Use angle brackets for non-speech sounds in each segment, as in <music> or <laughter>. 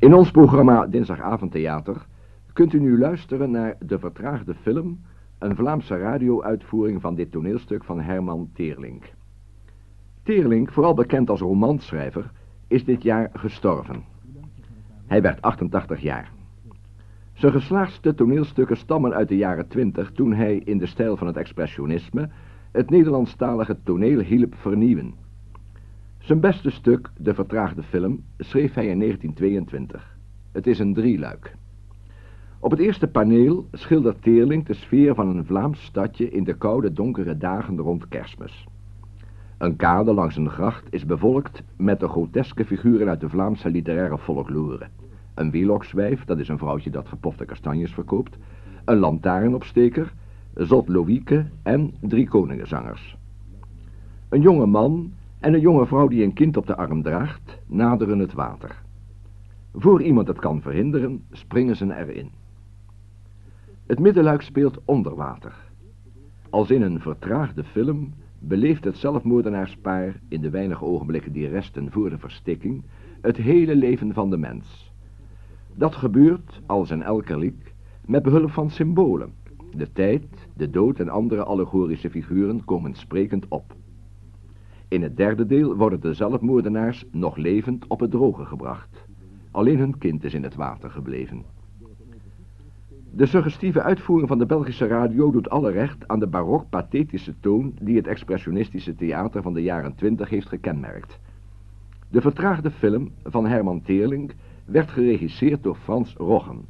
In ons programma Dinsdagavondtheater kunt u nu luisteren naar De Vertraagde Film, een Vlaamse radio-uitvoering van dit toneelstuk van Herman Teerlink. Teerlink, vooral bekend als romanschrijver, is dit jaar gestorven. Hij werd 88 jaar. Zijn geslaagdste toneelstukken stammen uit de jaren 20 toen hij in de stijl van het expressionisme het Nederlandstalige toneel hielp vernieuwen. Zijn beste stuk, De Vertraagde Film, schreef hij in 1922. Het is een drieluik. Op het eerste paneel schildert Teerling de sfeer van een Vlaams stadje in de koude donkere dagen rond kerstmis. Een kade langs een gracht is bevolkt met de groteske figuren uit de Vlaamse literaire folklore. Een wielokswijf, dat is een vrouwtje dat gepofte kastanjes verkoopt, een lantaarnopsteker, Zot Loïke en drie koningenzangers. Een jonge man en een jonge vrouw die een kind op de arm draagt, naderen het water. Voor iemand het kan verhinderen, springen ze erin. Het middenluik speelt onder water. Als in een vertraagde film beleeft het zelfmoordenaarspaar in de weinige ogenblikken die resten voor de verstikking het hele leven van de mens. Dat gebeurt, als in elke liek, met behulp van symbolen. De tijd, de dood en andere allegorische figuren komen sprekend op. In het derde deel worden de zelfmoordenaars nog levend op het droge gebracht. Alleen hun kind is in het water gebleven. De suggestieve uitvoering van de Belgische radio doet alle recht aan de barok-pathetische toon die het expressionistische theater van de jaren twintig heeft gekenmerkt. De vertraagde film van Herman Teerling werd geregisseerd door Frans Roggen.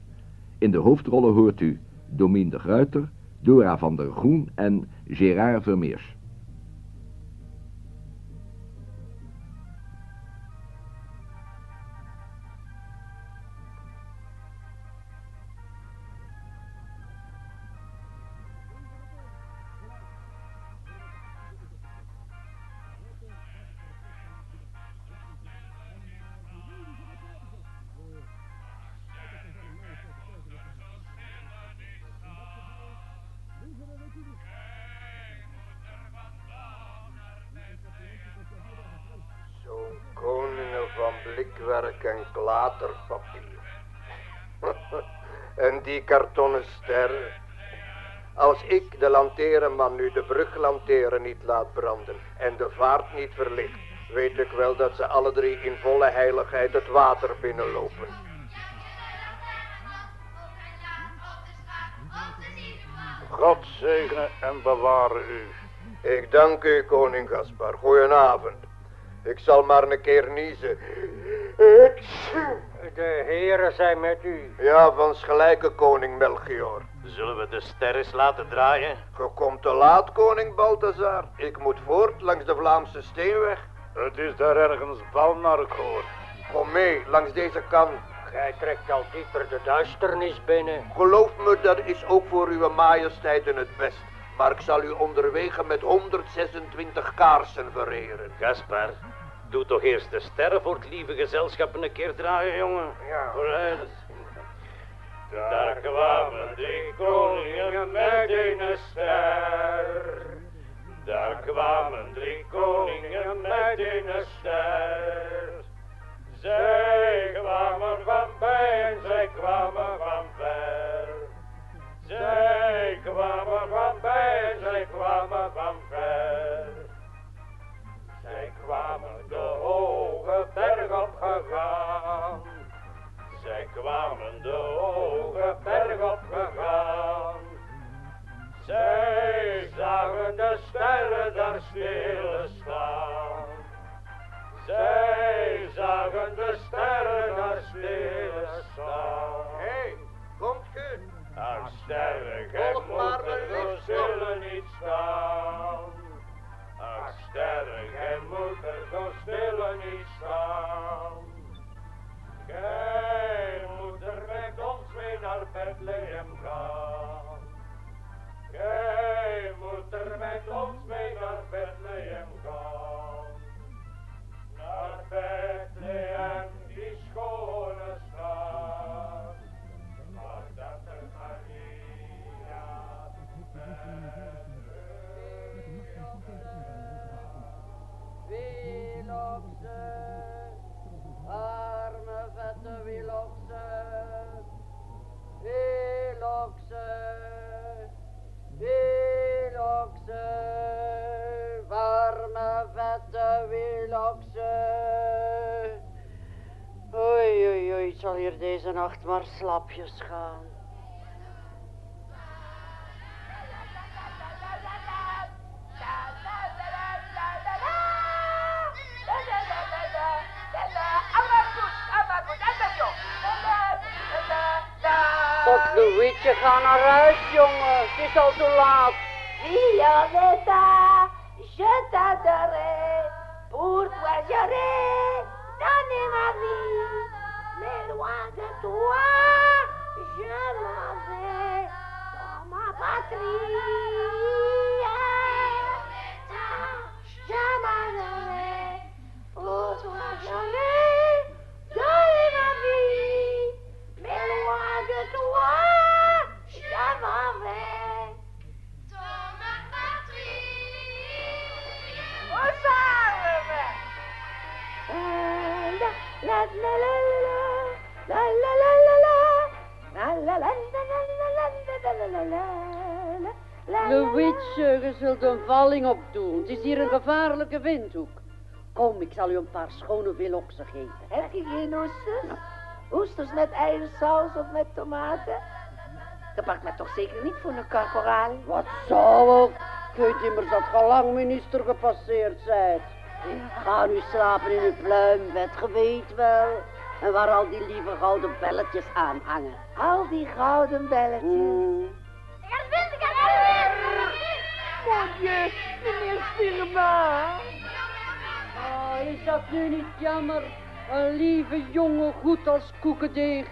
In de hoofdrollen hoort u Domien de Gruiter, Dora van der Groen en Gérard Vermeers. Blikwerk en klaterpapier. <laughs> en die kartonnen ster. Als ik de lanterenman nu de bruglanteren niet laat branden en de vaart niet verlicht, weet ik wel dat ze alle drie in volle heiligheid het water binnenlopen. God zegene en beware u. Ik dank u, koning Gaspar. Goedenavond. Ik zal maar een keer niezen. Ik... De heren zijn met u. Ja, van gelijke koning Melchior. Zullen we de sterren laten draaien? Ge komt te laat, koning Balthazar. Ik moet voort langs de Vlaamse steenweg. Het is daar ergens bal naar ik hoor. Kom mee, langs deze kant. Gij trekt al dieper de duisternis binnen. Geloof me, dat is ook voor uw majesteiten het best. Maar ik zal u onderwegen met 126 kaarsen vereren. Gaspar, doe toch eerst de sterren voor het lieve gezelschap een keer draaien, jongen. Ja. Vooruit. Daar kwamen drie koningen met een ster. Daar kwamen drie koningen met een ster. Zij kwamen van bij en zij kwamen van ver. Zij kwamen van bij en zij kwamen van ver. Zij kwamen de hoge berg opgegaan. Zij kwamen de hoge berg opgegaan. Zij zagen de sterren daar stilstaan. Zij zagen de sterren daar stilstaan. Hé, hey, komt ge? Ach, sterren, gij moet er stille niet staan. Gij moet er zo stille niet staan. Gij moet er met ons zal hier deze nacht maar slapjes gaan. Tot Louietje, ga naar huis, jongen. Het is al zo laat. Violetta, je t'adorais, pour toi donné ma vie, de toi, je m'en vais dans ma patrie. Je m'en vais, pour toi j'aurais donné ma vie, mais loin de toi, je m'en vais. Dans ma patrie. Où zijn De witsuger zult een valling opdoen. Het is hier een gevaarlijke windhoek. Kom, ik zal u een paar schone willoksen geven. Heb je geen oesters? Oesters met eiersaus of met tomaten? Dat pakt me toch zeker niet voor een korporaal? Wat zou ook? Ik weet immers dat je minister gepasseerd zijt. Ga nu slapen in uw pluimbed, ge weet wel. En waar al die lieve gouden belletjes aan hangen. Al die gouden belletjes. Hmm. Mon Dieu, meneer Firma. Oh, is dat nu niet jammer? Een lieve jongen, goed als koekendeeg.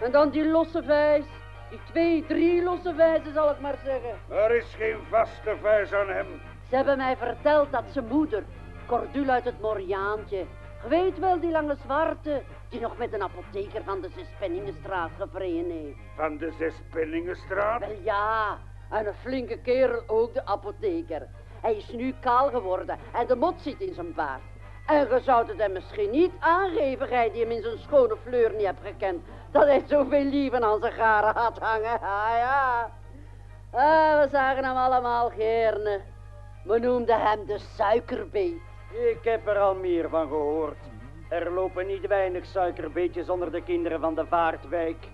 En dan die losse vijs. Die twee, drie losse vijzen, zal ik maar zeggen. Er is geen vaste vijs aan hem. Ze hebben mij verteld dat zijn moeder, Cordule uit het Moriaantje, je weet wel die lange zwarte, die nog met een apotheker van de Zespenningenstraat gevreden heeft. Van de Zespenningenstraat. Wel ja, en een flinke kerel ook, de apotheker. Hij is nu kaal geworden en de mot zit in zijn baard. En je zou het hem misschien niet aangeven, gij die hem in zijn schone fleur niet hebt gekend, dat hij zoveel lieven aan zijn garen had hangen. <laughs> Ah ja, ah, we zagen hem allemaal gerne. We noemden hem de suikerbeet. Ik heb er al meer van gehoord. Er lopen niet weinig suikerbeetjes onder de kinderen van de Vaartwijk.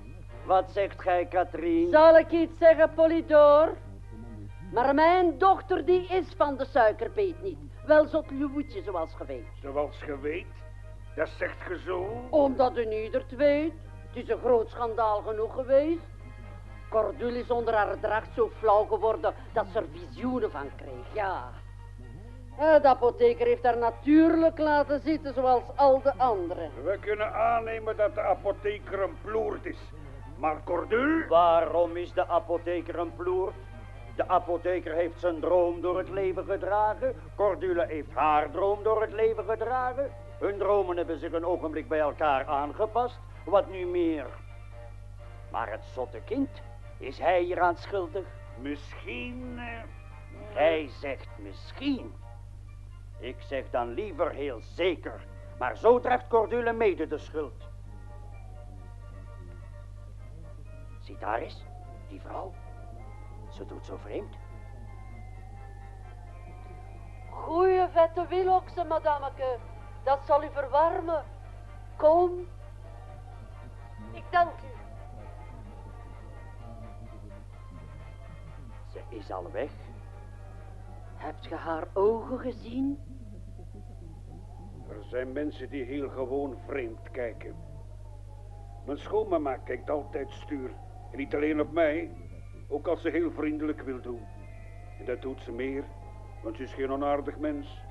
Wat zegt gij, Katrien? Zal ik iets zeggen, Polydor? Maar mijn dochter die is van de suikerbeet niet. Wel zot Louietje zoals geweest. Zoals ge weet. Dat zegt ge zo. Omdat u niet het weet. Het is een groot schandaal genoeg geweest. Cordule is onder haar dracht zo flauw geworden dat ze er visioenen van kreeg, ja. Eh, De apotheker heeft haar natuurlijk laten zitten zoals al de anderen. We kunnen aannemen dat de apotheker een ploert is. Maar Cordul? Waarom is de apotheker een ploert? De apotheker heeft zijn droom door het leven gedragen. Cordule heeft haar droom door het leven gedragen. Hun dromen hebben zich een ogenblik bij elkaar aangepast. Wat nu meer? Maar het zotte kind, is hij hieraan schuldig? Misschien... eh, Hij zegt misschien. Ik zeg dan liever heel zeker. Maar zo treft Cordule mede de schuld. Zie daar eens, die vrouw. Ze doet zo vreemd. Goeie vette wiloksen, madameke. Dat zal u verwarmen. Kom. Ik dank u. Ze is al weg. Hebt ge haar ogen gezien? Er zijn mensen die heel gewoon vreemd kijken. Mijn schoonmama kijkt altijd stuur. En niet alleen op mij, ook als ze heel vriendelijk wil doen. En dat doet ze meer, want ze is geen onaardig mens.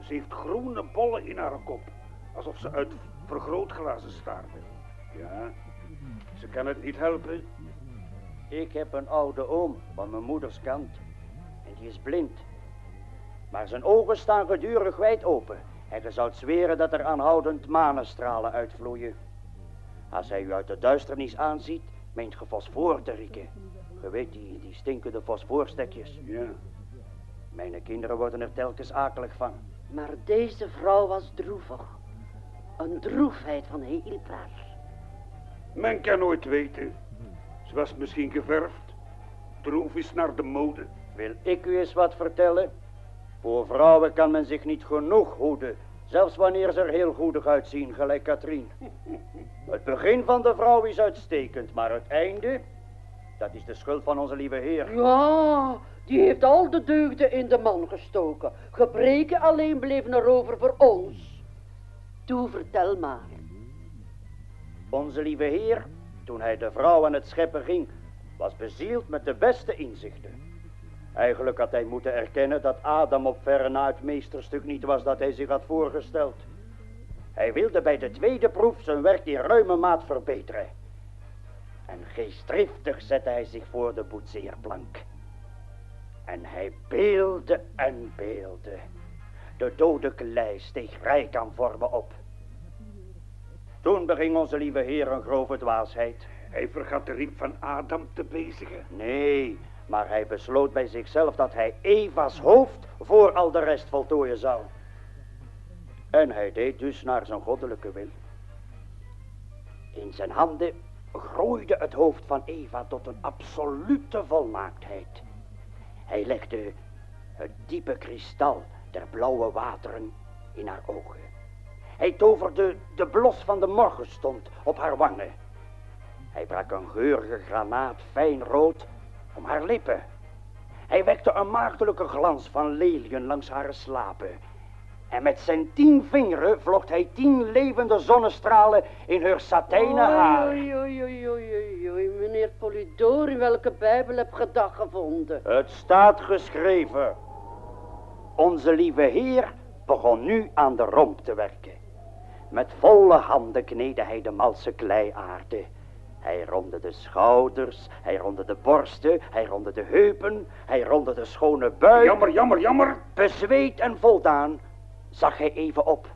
Ze heeft groene bollen in haar kop, alsof ze uit vergrootglazen staarde. Ja, ze kan het niet helpen. Ik heb een oude oom van mijn moeders kant. En die is blind. Maar zijn ogen staan gedurig wijd open. En je zou zweren dat er aanhoudend manenstralen uitvloeien. Als hij u uit de duisternis aanziet, meent ge fosfoor te rieken. Je weet die, die stinkende fosfoorstekjes. Ja, Mijn kinderen worden er telkens akelig van. Maar deze vrouw was droevig. Een droefheid van heel ver. men kan nooit weten. Ze was misschien geverfd. Droef is naar de mode. Wil ik u eens wat vertellen? Voor vrouwen kan men zich niet genoeg hoeden. Zelfs wanneer ze er heel goedig uitzien, gelijk Katrien. Het begin van de vrouw is uitstekend, maar het einde, dat is de schuld van onze lieve Heer. Ja, die heeft al de deugden in de man gestoken. Gebreken alleen bleven er over voor ons. Toe, vertel maar. Onze lieve Heer, toen hij de vrouw aan het scheppen ging, was bezield met de beste inzichten. Eigenlijk had hij moeten erkennen dat Adam op verre na het meesterstuk niet was dat hij zich had voorgesteld. Hij wilde bij de tweede proef zijn werk in ruime maat verbeteren. En geestdriftig zette hij zich voor de boetseerplank. En hij beelde en beelde. De dode klei steeg rijk aan vormen op. Toen beging onze lieve Heer een grove dwaasheid. Hij vergat de riem van Adam te bezigen. Nee, maar hij besloot bij zichzelf dat hij Eva's hoofd voor al de rest voltooien zou. En hij deed dus naar zijn goddelijke wil. In zijn handen groeide het hoofd van Eva tot een absolute volmaaktheid. Hij legde het diepe kristal der blauwe wateren in haar ogen. Hij toverde de blos van de morgenstond op haar wangen. Hij brak een geurige granaat fijn rood om haar lippen. Hij wekte een maagdelijke glans van leliën langs haar slapen. En met zijn tien vingeren vlocht hij tien levende zonnestralen in haar satijnen haar. Oei, oei, oei, oei, oei, oei, meneer Polidor, in welke bijbel heb je dat gevonden? Het staat geschreven. Onze lieve Heer begon nu aan de romp te werken. Met volle handen kneedde hij de malse kleiaarde. Hij ronde de schouders, hij ronde de borsten, hij ronde de heupen, hij ronde de schone buik. Jammer, jammer, jammer. Bezweet en voldaan zag hij even op.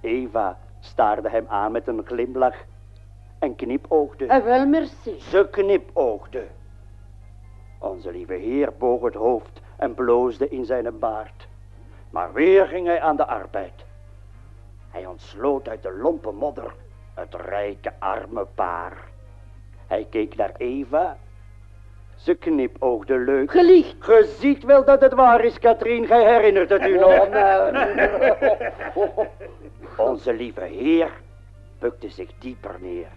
Eva staarde hem aan met een glimlach en knipoogde. En wel, merci. Ze knipoogde. Onze lieve heer boog het hoofd en bloosde in zijn baard. Maar weer ging hij aan de arbeid. Hij ontsloot uit de lompe modder het rijke arme paar. Hij keek naar Eva. Ze knipoogde leuk. Gelicht. Ge ziet wel dat het waar is, Katrien. Gij herinnert het u nog. <laughs> Onze lieve heer bukte zich dieper neer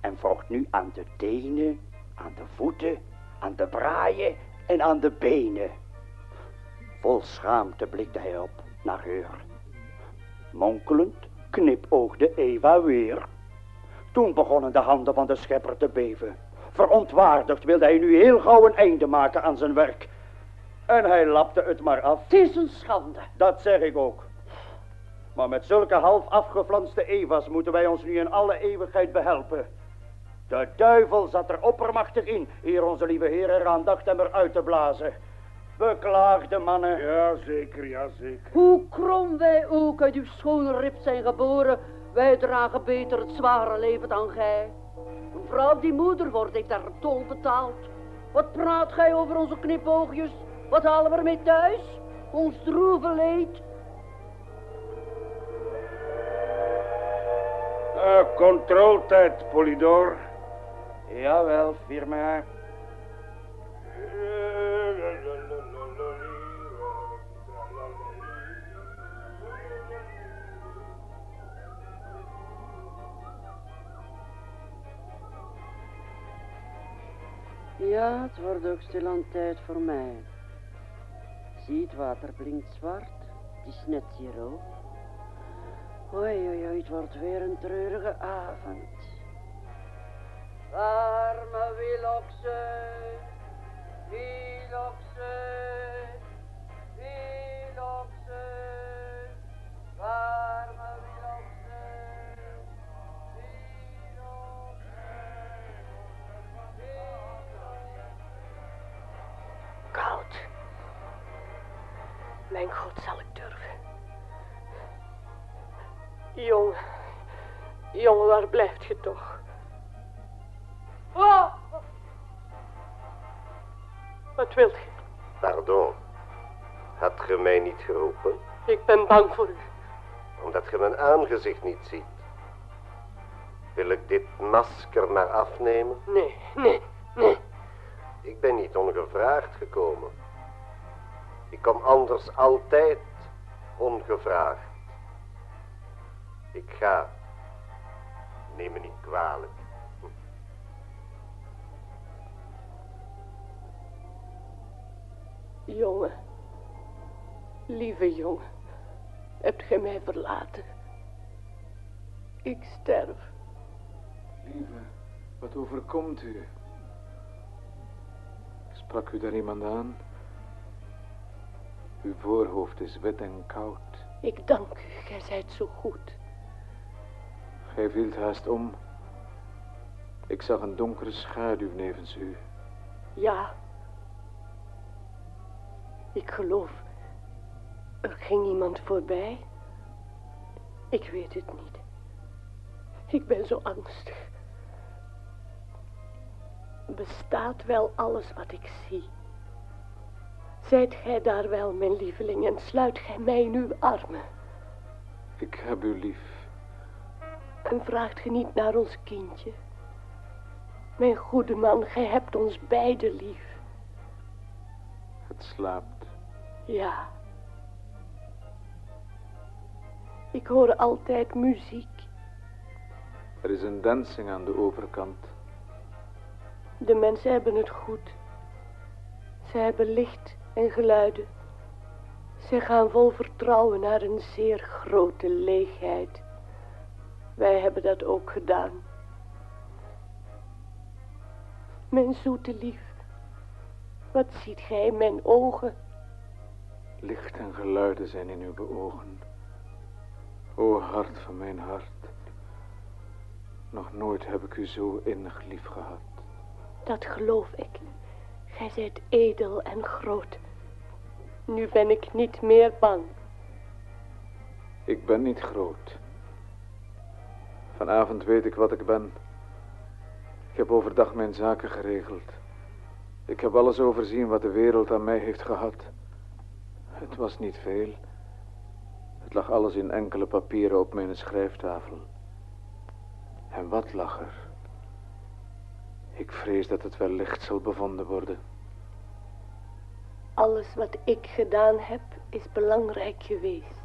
en vroeg nu aan de tenen, aan de voeten, aan de braaien en aan de benen. Vol schaamte blikte hij op naar haar. Monkelend knipoogde Eva weer. Toen begonnen de handen van de schepper te beven. Verontwaardigd wilde hij nu heel gauw een einde maken aan zijn werk. En hij lapte het maar af. Het is een schande. Dat zeg ik ook. Maar met zulke half afgeflanste Eva's moeten wij ons nu in alle eeuwigheid behelpen. De duivel zat er oppermachtig in, eer onze lieve Heer eraan dacht hem eruit te blazen. Beklaagde mannen. Ja, zeker, ja, zeker. Hoe krom wij ook uit uw schone rib zijn geboren, wij dragen beter het zware leven dan gij. Een vrouw die moeder wordt, heeft daar tol betaald. Wat praat gij over onze knipoogjes? Wat halen we ermee thuis? Ons droeve leed. Uh, controltijd, Polidor. Jawel, firma. Ja, het wordt ook stilaan tijd voor mij. Zie, het water blinkt zwart. Het is net hier ook. Oei, oei, oei, het wordt weer een treurige avond. Warme wilokse, wilokse, wilokse, warme wilokse, Mijn god, zal ik durven. Jongen, jongen, waar blijft je toch? Ah! Wat wilt je? Pardon. Had ge mij niet geroepen? Ik ben bang voor u. Omdat ge mijn aangezicht niet ziet. Wil ik dit masker maar afnemen? Nee, nee, nee. Ik ben niet ongevraagd gekomen. Ik kom anders altijd ongevraagd. Ik ga. Neem me niet kwalijk. Jongen, lieve jongen, hebt gij mij verlaten? Ik sterf. Lieve, wat overkomt u? Sprak u daar iemand aan? Uw voorhoofd is wit en koud. Ik dank u, gij zijt zo goed. Gij vielt haast om. Ik zag een donkere schaduw nevens u. Ja. Ik geloof, er ging iemand voorbij. Ik weet het niet. Ik ben zo angstig. Bestaat wel alles wat ik zie? Zijt gij daar wel, mijn lieveling, en sluit gij mij in uw armen? Ik heb u lief. En vraagt ge niet naar ons kindje? Mijn goede man, gij hebt ons beiden lief. Het slaapt. Ja. Ik hoor altijd muziek. Er is een dansing aan de overkant. De mensen hebben het goed. Ze hebben licht en geluiden. Ze gaan vol vertrouwen naar een zeer grote leegheid. Wij hebben dat ook gedaan. Mijn zoete lief, wat ziet gij in mijn ogen? Licht en geluiden zijn in uw ogen. O hart van mijn hart. Nog nooit heb ik u zo innig lief gehad. Dat geloof ik. Gij zijt edel en groot. Nu ben ik niet meer bang. Ik ben niet groot. Vanavond weet ik wat ik ben. Ik heb overdag mijn zaken geregeld. Ik heb alles overzien wat de wereld aan mij heeft gehad. Het was niet veel. Het lag alles in enkele papieren op mijn schrijftafel. En wat lag er? Ik vrees dat het wellicht zal bevonden worden. Alles wat ik gedaan heb is belangrijk geweest.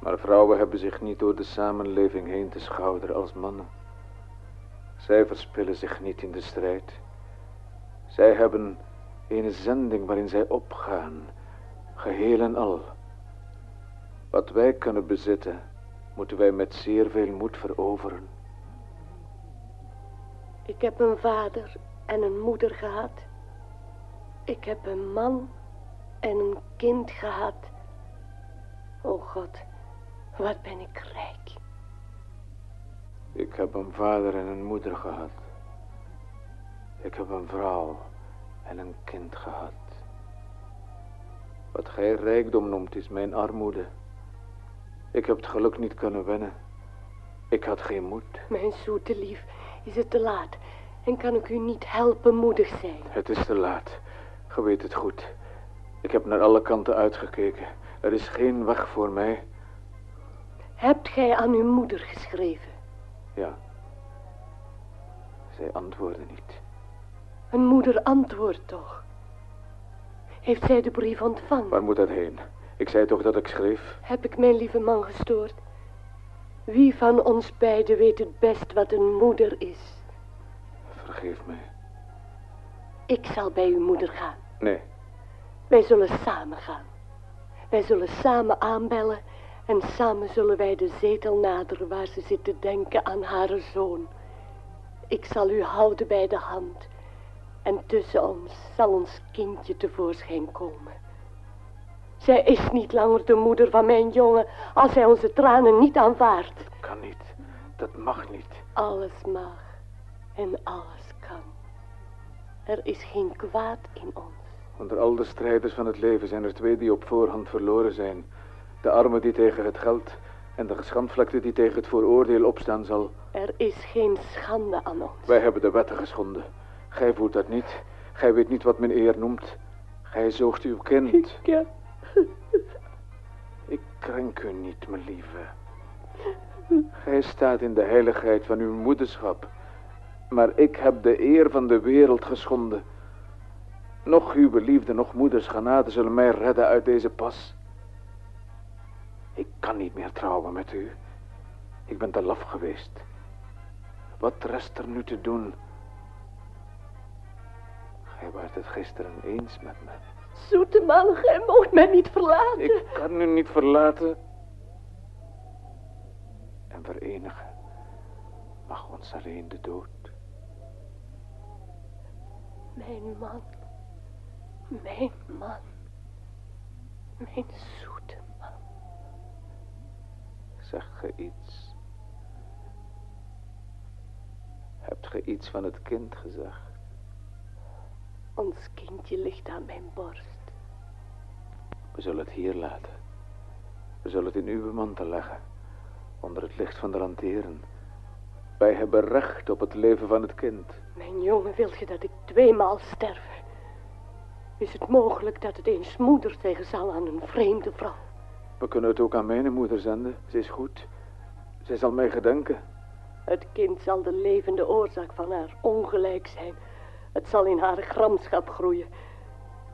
Maar vrouwen hebben zich niet door de samenleving heen te schouderen als mannen. Zij verspillen zich niet in de strijd. Zij hebben een zending waarin zij opgaan, geheel en al. Wat wij kunnen bezitten, moeten wij met zeer veel moed veroveren. Ik heb een vader en een moeder gehad. Ik heb een man en een kind gehad. O God, wat ben ik rijk. Ik heb een vader en een moeder gehad. Ik heb een vrouw en een kind gehad. Wat gij rijkdom noemt is mijn armoede. Ik heb het geluk niet kunnen wennen. Ik had geen moed. Mijn zoete lief, is het te laat? En kan ik u niet helpen moedig zijn? Het is te laat. Ge weet het goed. Ik heb naar alle kanten uitgekeken. Er is geen weg voor mij. Hebt gij aan uw moeder geschreven? Ja. Zij antwoordde niet. Een moeder antwoordt toch? Heeft zij de brief ontvangen? Waar moet dat heen? Ik zei toch dat ik schreef? Heb ik mijn lieve man gestoord? Wie van ons beiden weet het best wat een moeder is? Vergeef mij. Ik zal bij uw moeder gaan. Nee, Wij zullen samen gaan. Wij zullen samen aanbellen en samen zullen wij de zetel naderen waar ze zit te denken aan haar zoon. Ik zal u houden bij de hand en tussen ons zal ons kindje tevoorschijn komen. Zij is niet langer de moeder van mijn jongen als hij onze tranen niet aanvaardt. kan niet. Dat mag niet. Alles mag en alles. Er is geen kwaad in ons. Onder al de strijders van het leven zijn er twee die op voorhand verloren zijn. De arme die tegen het geld en de geschandvlekte die tegen het vooroordeel opstaan zal. Er is geen schande aan ons. Wij hebben de wetten geschonden. Gij voelt dat niet. Gij weet niet wat men eer noemt. Gij zoogt uw kind. Ja, <laughs> Ik krenk u niet, mijn lieve. Gij staat in de heiligheid van uw moederschap. Maar ik heb de eer van de wereld geschonden. Nog uw liefde, nog moeders genade zullen mij redden uit deze pas. Ik kan niet meer trouwen met u. Ik ben te laf geweest. Wat rest er nu te doen? Gij waart het gisteren eens met me. Zoete man, gij moogt mij niet verlaten. Ik kan u niet verlaten. En verenigen mag ons alleen de dood. Mijn man. Mijn man. Mijn zoete man. Zeg ge iets? Hebt ge iets van het kind gezegd? Ons kindje ligt aan mijn borst. We zullen het hier laten. We zullen het in uw mantel leggen. Onder het licht van de lanteren. Wij hebben recht op het leven van het kind. Mijn jongen, wil je dat ik tweemaal sterf? Is het mogelijk dat het eens moeder zeggen zal aan een vreemde vrouw? We kunnen het ook aan mijn moeder zenden. Ze is goed. Zij zal mij gedenken. Het kind zal de levende oorzaak van haar ongelijk zijn. Het zal in haar gramschap groeien.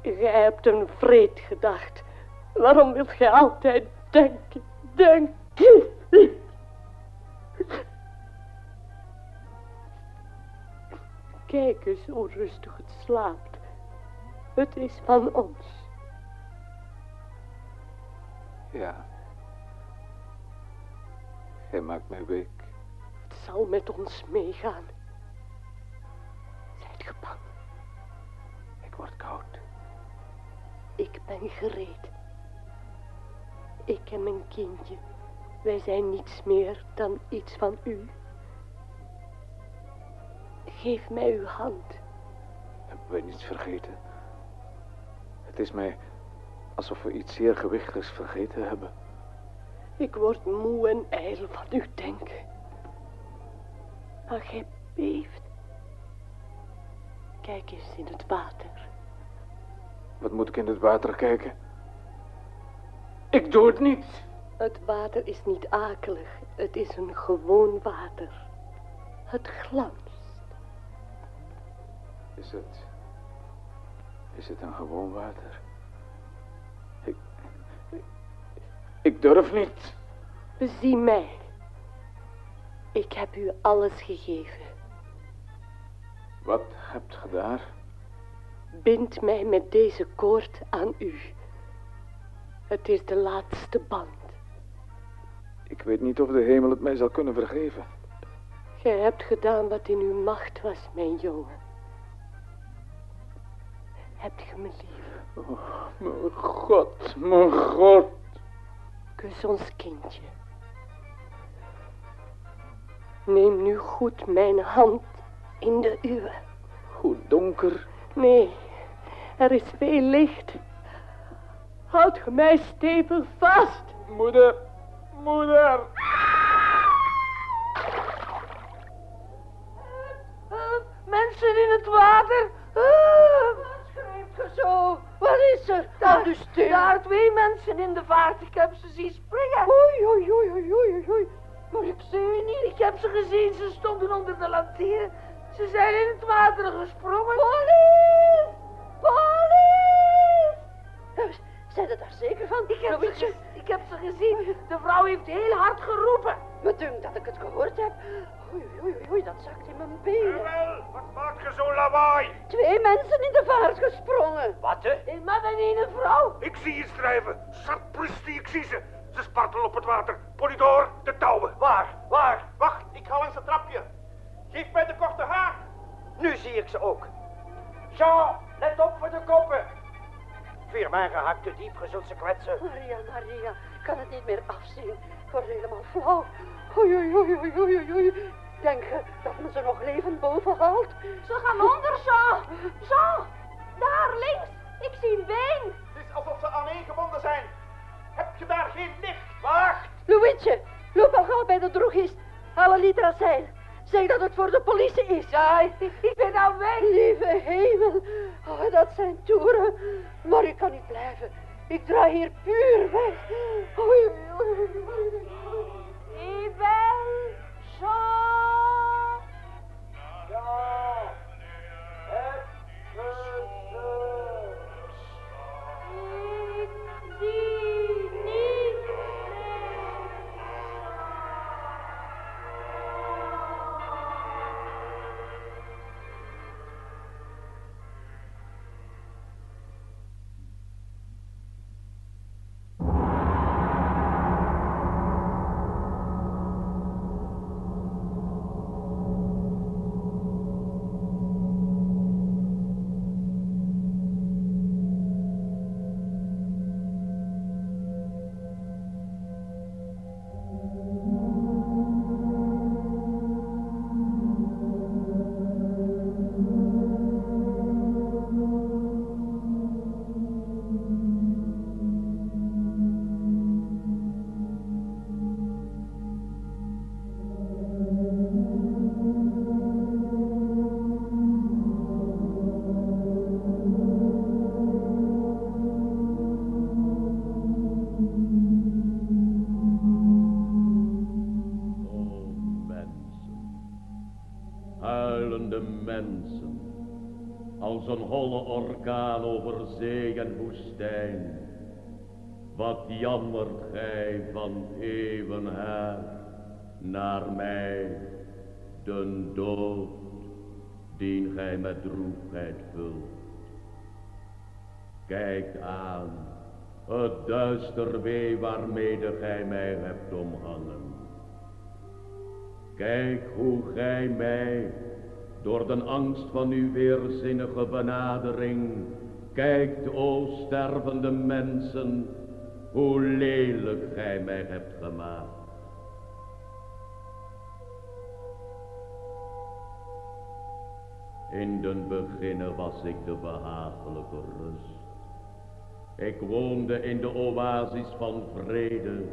Gij hebt een vreed gedacht. Waarom wilt gij altijd denken, denken? Kijk eens hoe rustig het slaapt. Het is van ons. Ja. Gij maakt mij week. Het zal met ons meegaan. Zijt ge bang? Ik word koud. Ik ben gereed. Ik en mijn kindje. Wij zijn niets meer dan iets van u. Geef mij uw hand. Hebben wij niets vergeten? Het is mij alsof we iets zeer gewichtigs vergeten hebben. Ik word moe en ijl van uw denken. Maar gij beeft. Kijk eens in het water. Wat moet ik in het water kijken? Ik doe het niet. Het water is niet akelig. Het is een gewoon water. Het glanst. Is het... Is het een gewoon water? Ik... Ik, ik durf niet. Bezie mij. Ik heb u alles gegeven. Wat hebt ge daar? Bind mij met deze koord aan u. Het is de laatste band. Ik weet niet of de hemel het mij zal kunnen vergeven. Gij hebt gedaan wat in uw macht was, mijn jongen. Hebt ge me lief? Oh, mijn God, mijn God. Kus ons kindje. Neem nu goed mijn hand in de uwe. Hoe donker. Nee, er is veel licht. Houd ge mij stevig vast. Moeder, moeder. Mensen in het water. Ah, wat schreeuwt ge zo? Wat is er? Daar, dus daar twee mensen in de vaart. Ik heb ze zien springen. Oei, oei, oei, oei, oei, oei. Maar ik zie u niet. Ik heb ze gezien. Ze stonden onder de lanteren. Ze zijn in het water gesprongen. Police! Police! Zijn er daar zeker van? Ik heb, ze, ik heb ze gezien. De vrouw heeft heel hard geroepen. Me dunkt dat ik het gehoord heb. Oei, oei, oei, oei, dat zakt in mijn benen. Wel, wat maakt je zo lawaai? Twee mensen in de vaart gesprongen. Wat, hè? Een man en een vrouw. Ik zie iets drijven. Sapristi, ik zie ze. Ze spartelen op het water. Polidor, de touwen. Waar? Waar? Wacht, ik ga langs het trapje. Geef mij de korte haak. Nu zie ik ze ook. Jean, let op voor de koppen. Vier mijn gehakt te diep, ge zult ze kwetsen. Maria, Maria, ik kan het niet meer afzien. Ik word helemaal flauw. Oei, oei, oei, oei, oei, oei. Denk je dat men ze nog levend boven haalt? Ze gaan onder, Jean. Jean, daar links. Ik zie een been. Het is alsof ze aaneengebonden zijn. Heb je daar geen licht? Wacht! Louietje, loop al gauw bij de drogist. Haal een liter azijn. Zeg dat het voor de politie is. Ja, ik ben al weg. Lieve hemel. Oh, dat zijn toeren. Maar ik kan niet blijven. Ik draai hier puur weg. Oei, oei, oei, Ja, et holle orkaan over zee en woestijn. Wat jammert gij van eeuwen her naar mij, de dood, die gij met droefheid vult. Kijk aan, het duister wee waarmede gij mij hebt omhangen. Kijk hoe gij mij, door de angst van uw weerzinnige benadering, kijkt, o stervende mensen, hoe lelijk gij mij hebt gemaakt. In den beginnen was ik de behagelijke rust. Ik woonde in de oasis van vrede.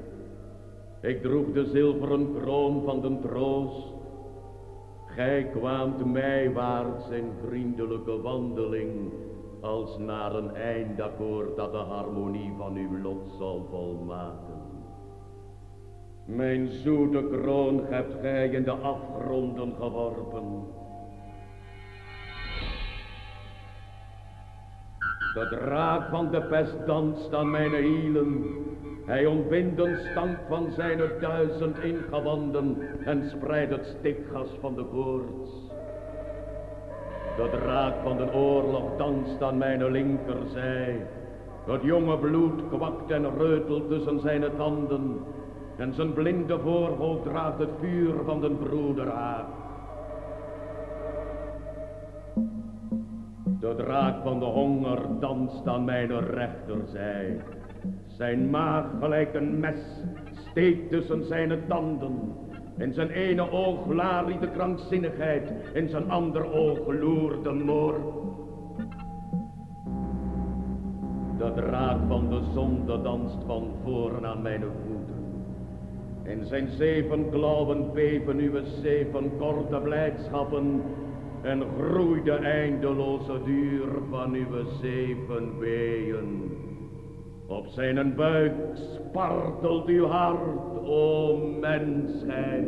Ik droeg de zilveren kroon van den troost. Gij kwaamt mij waard in vriendelijke wandeling, als naar een eindakkoord dat de harmonie van uw lot zal volmaken. Mijn zoete kroon hebt gij in de afgronden geworpen. De draak van de pest danst aan mijn hielen. Hij ontbindt een stank van zijn duizend ingewanden en spreidt het stikgas van de koorts. De draak van de oorlog danst aan mijn linkerzij. Het jonge bloed kwakt en reutelt tussen zijn tanden. En zijn blinde voorhoofd draagt het vuur van de broederhaat. De draak van de honger danst aan mijn rechterzij. Zijn maag gelijk een mes steekt tussen zijn tanden. In zijn ene oog larie de krankzinnigheid, in zijn ander oog loert de moord. De draak van de zonde danst van voren aan mijn voeten. In zijn zeven klauwen beven uw zeven korte blijdschappen en groeit de eindeloze duur van uw zeven weeën. Op zijn buik spartelt uw hart, o mensheid.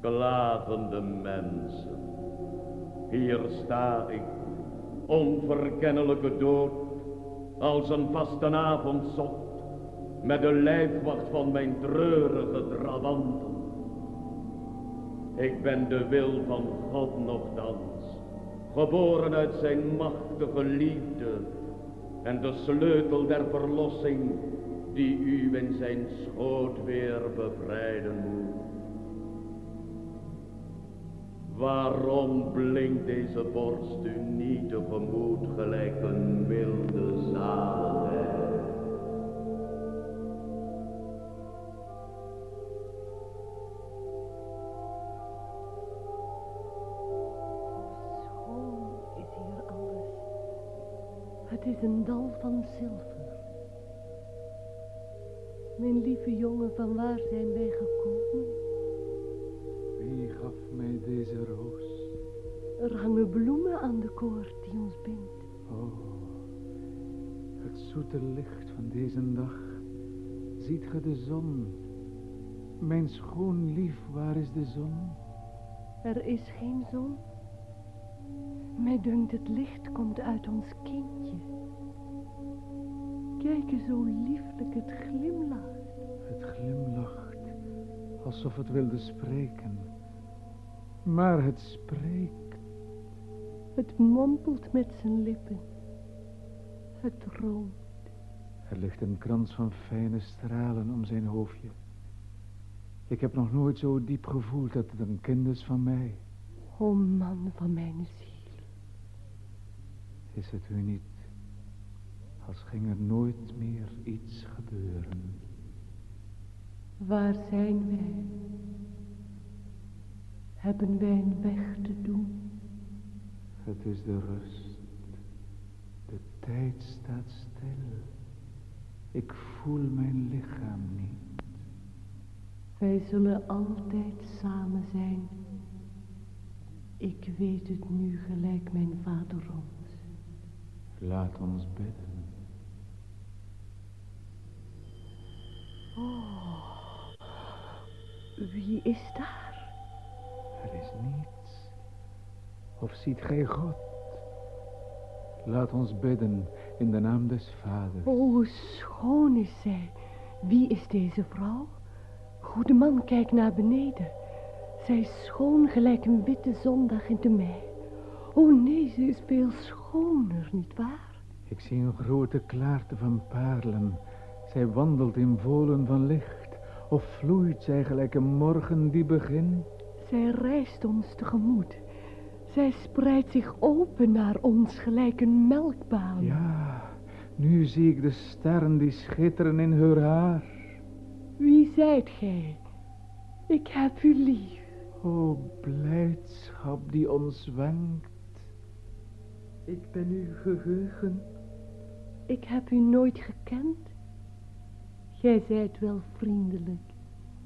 Klagende mensen, hier sta ik, onverkennelijke dood, als een vastenavondzot, met de lijfwacht van mijn treurige trawanten. Ik ben de wil van God nogthans, geboren uit zijn machtige liefde en de sleutel der verlossing die u in zijn schoot weer bevrijden moet. Waarom blinkt deze borst u niet tegemoet gelijk een milde zaligheid? Het is een dal van zilver. Mijn lieve jongen, van waar zijn wij gekomen? Wie gaf mij deze roos? Er hangen bloemen aan de koord die ons bindt. Oh, het zoete licht van deze dag. Ziet ge de zon? Mijn schoon lief, waar is de zon? Er is geen zon. Mij dunkt het licht komt uit ons kindje. Kijk eens zo lieflijk het glimlacht. Het glimlacht, alsof het wilde spreken. Maar het spreekt. Het mompelt met zijn lippen. Het droomt. Er ligt een krans van fijne stralen om zijn hoofdje. Ik heb nog nooit zo diep gevoeld dat het een kind is van mij. O man van mijn ziel. Is het u niet als ging er nooit meer iets gebeuren? Waar zijn wij? Hebben wij een weg te doen? Het is de rust. De tijd staat stil. Ik voel mijn lichaam niet. Wij zullen altijd samen zijn. Ik weet het nu gelijk mijn vader. Laat ons bidden. Oh, wie is daar? Er is niets. Of ziet gij God? Laat ons bidden in de naam des Vaders. O, schoon is zij. Wie is deze vrouw? Goede man, kijk naar beneden. Zij is schoon gelijk een witte zondag in de mei. O nee, ze is veel schoner, niet waar? Ik zie een grote klaarte van paarlen. Zij wandelt in volen van licht. Of vloeit zij gelijk een morgen die begint? Zij reist ons tegemoet. Zij spreidt zich open naar ons gelijk een melkbaan. Ja, nu zie ik de sterren die schitteren in haar haar. Wie zijt gij? Ik heb u lief. O blijdschap die ons wenkt. Ik ben uw geheugen. Ik heb u nooit gekend. Gij zijt wel vriendelijk.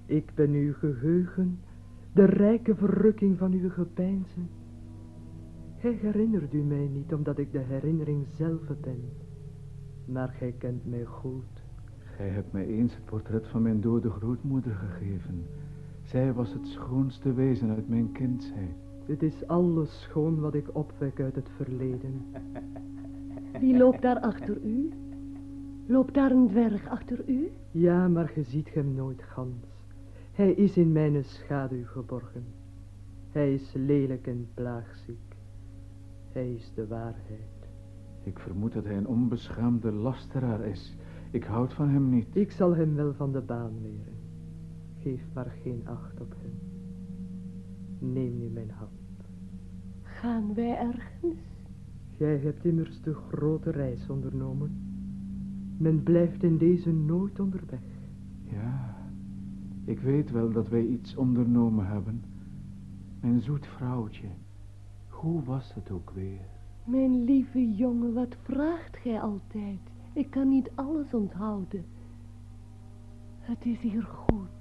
Ik ben uw geheugen, de rijke verrukking van uw gepeinzen. Gij herinnert u mij niet omdat ik de herinnering zelf ben, maar gij kent mij goed. Gij hebt mij eens het portret van mijn dode grootmoeder gegeven. Zij was het schoonste wezen uit mijn kindsheid. Het is alles schoon wat ik opwek uit het verleden. <laughs> Wie loopt daar achter u? Loopt daar een dwerg achter u? Ja, maar ge ziet hem nooit gans. Hij is in mijn schaduw geborgen. Hij is lelijk en plaagziek. Hij is de waarheid. Ik vermoed dat hij een onbeschaamde lasteraar is. Ik houd van hem niet. Ik zal hem wel van de baan leren. Geef maar geen acht op hem. Neem nu mijn hand. Gaan wij ergens? Jij hebt immers de grote reis ondernomen. Men blijft in deze nooit onderweg. Ja, ik weet wel dat wij iets ondernomen hebben. Mijn zoet vrouwtje, hoe was het ook weer? Mijn lieve jongen, wat vraagt gij altijd? Ik kan niet alles onthouden. Het is hier goed.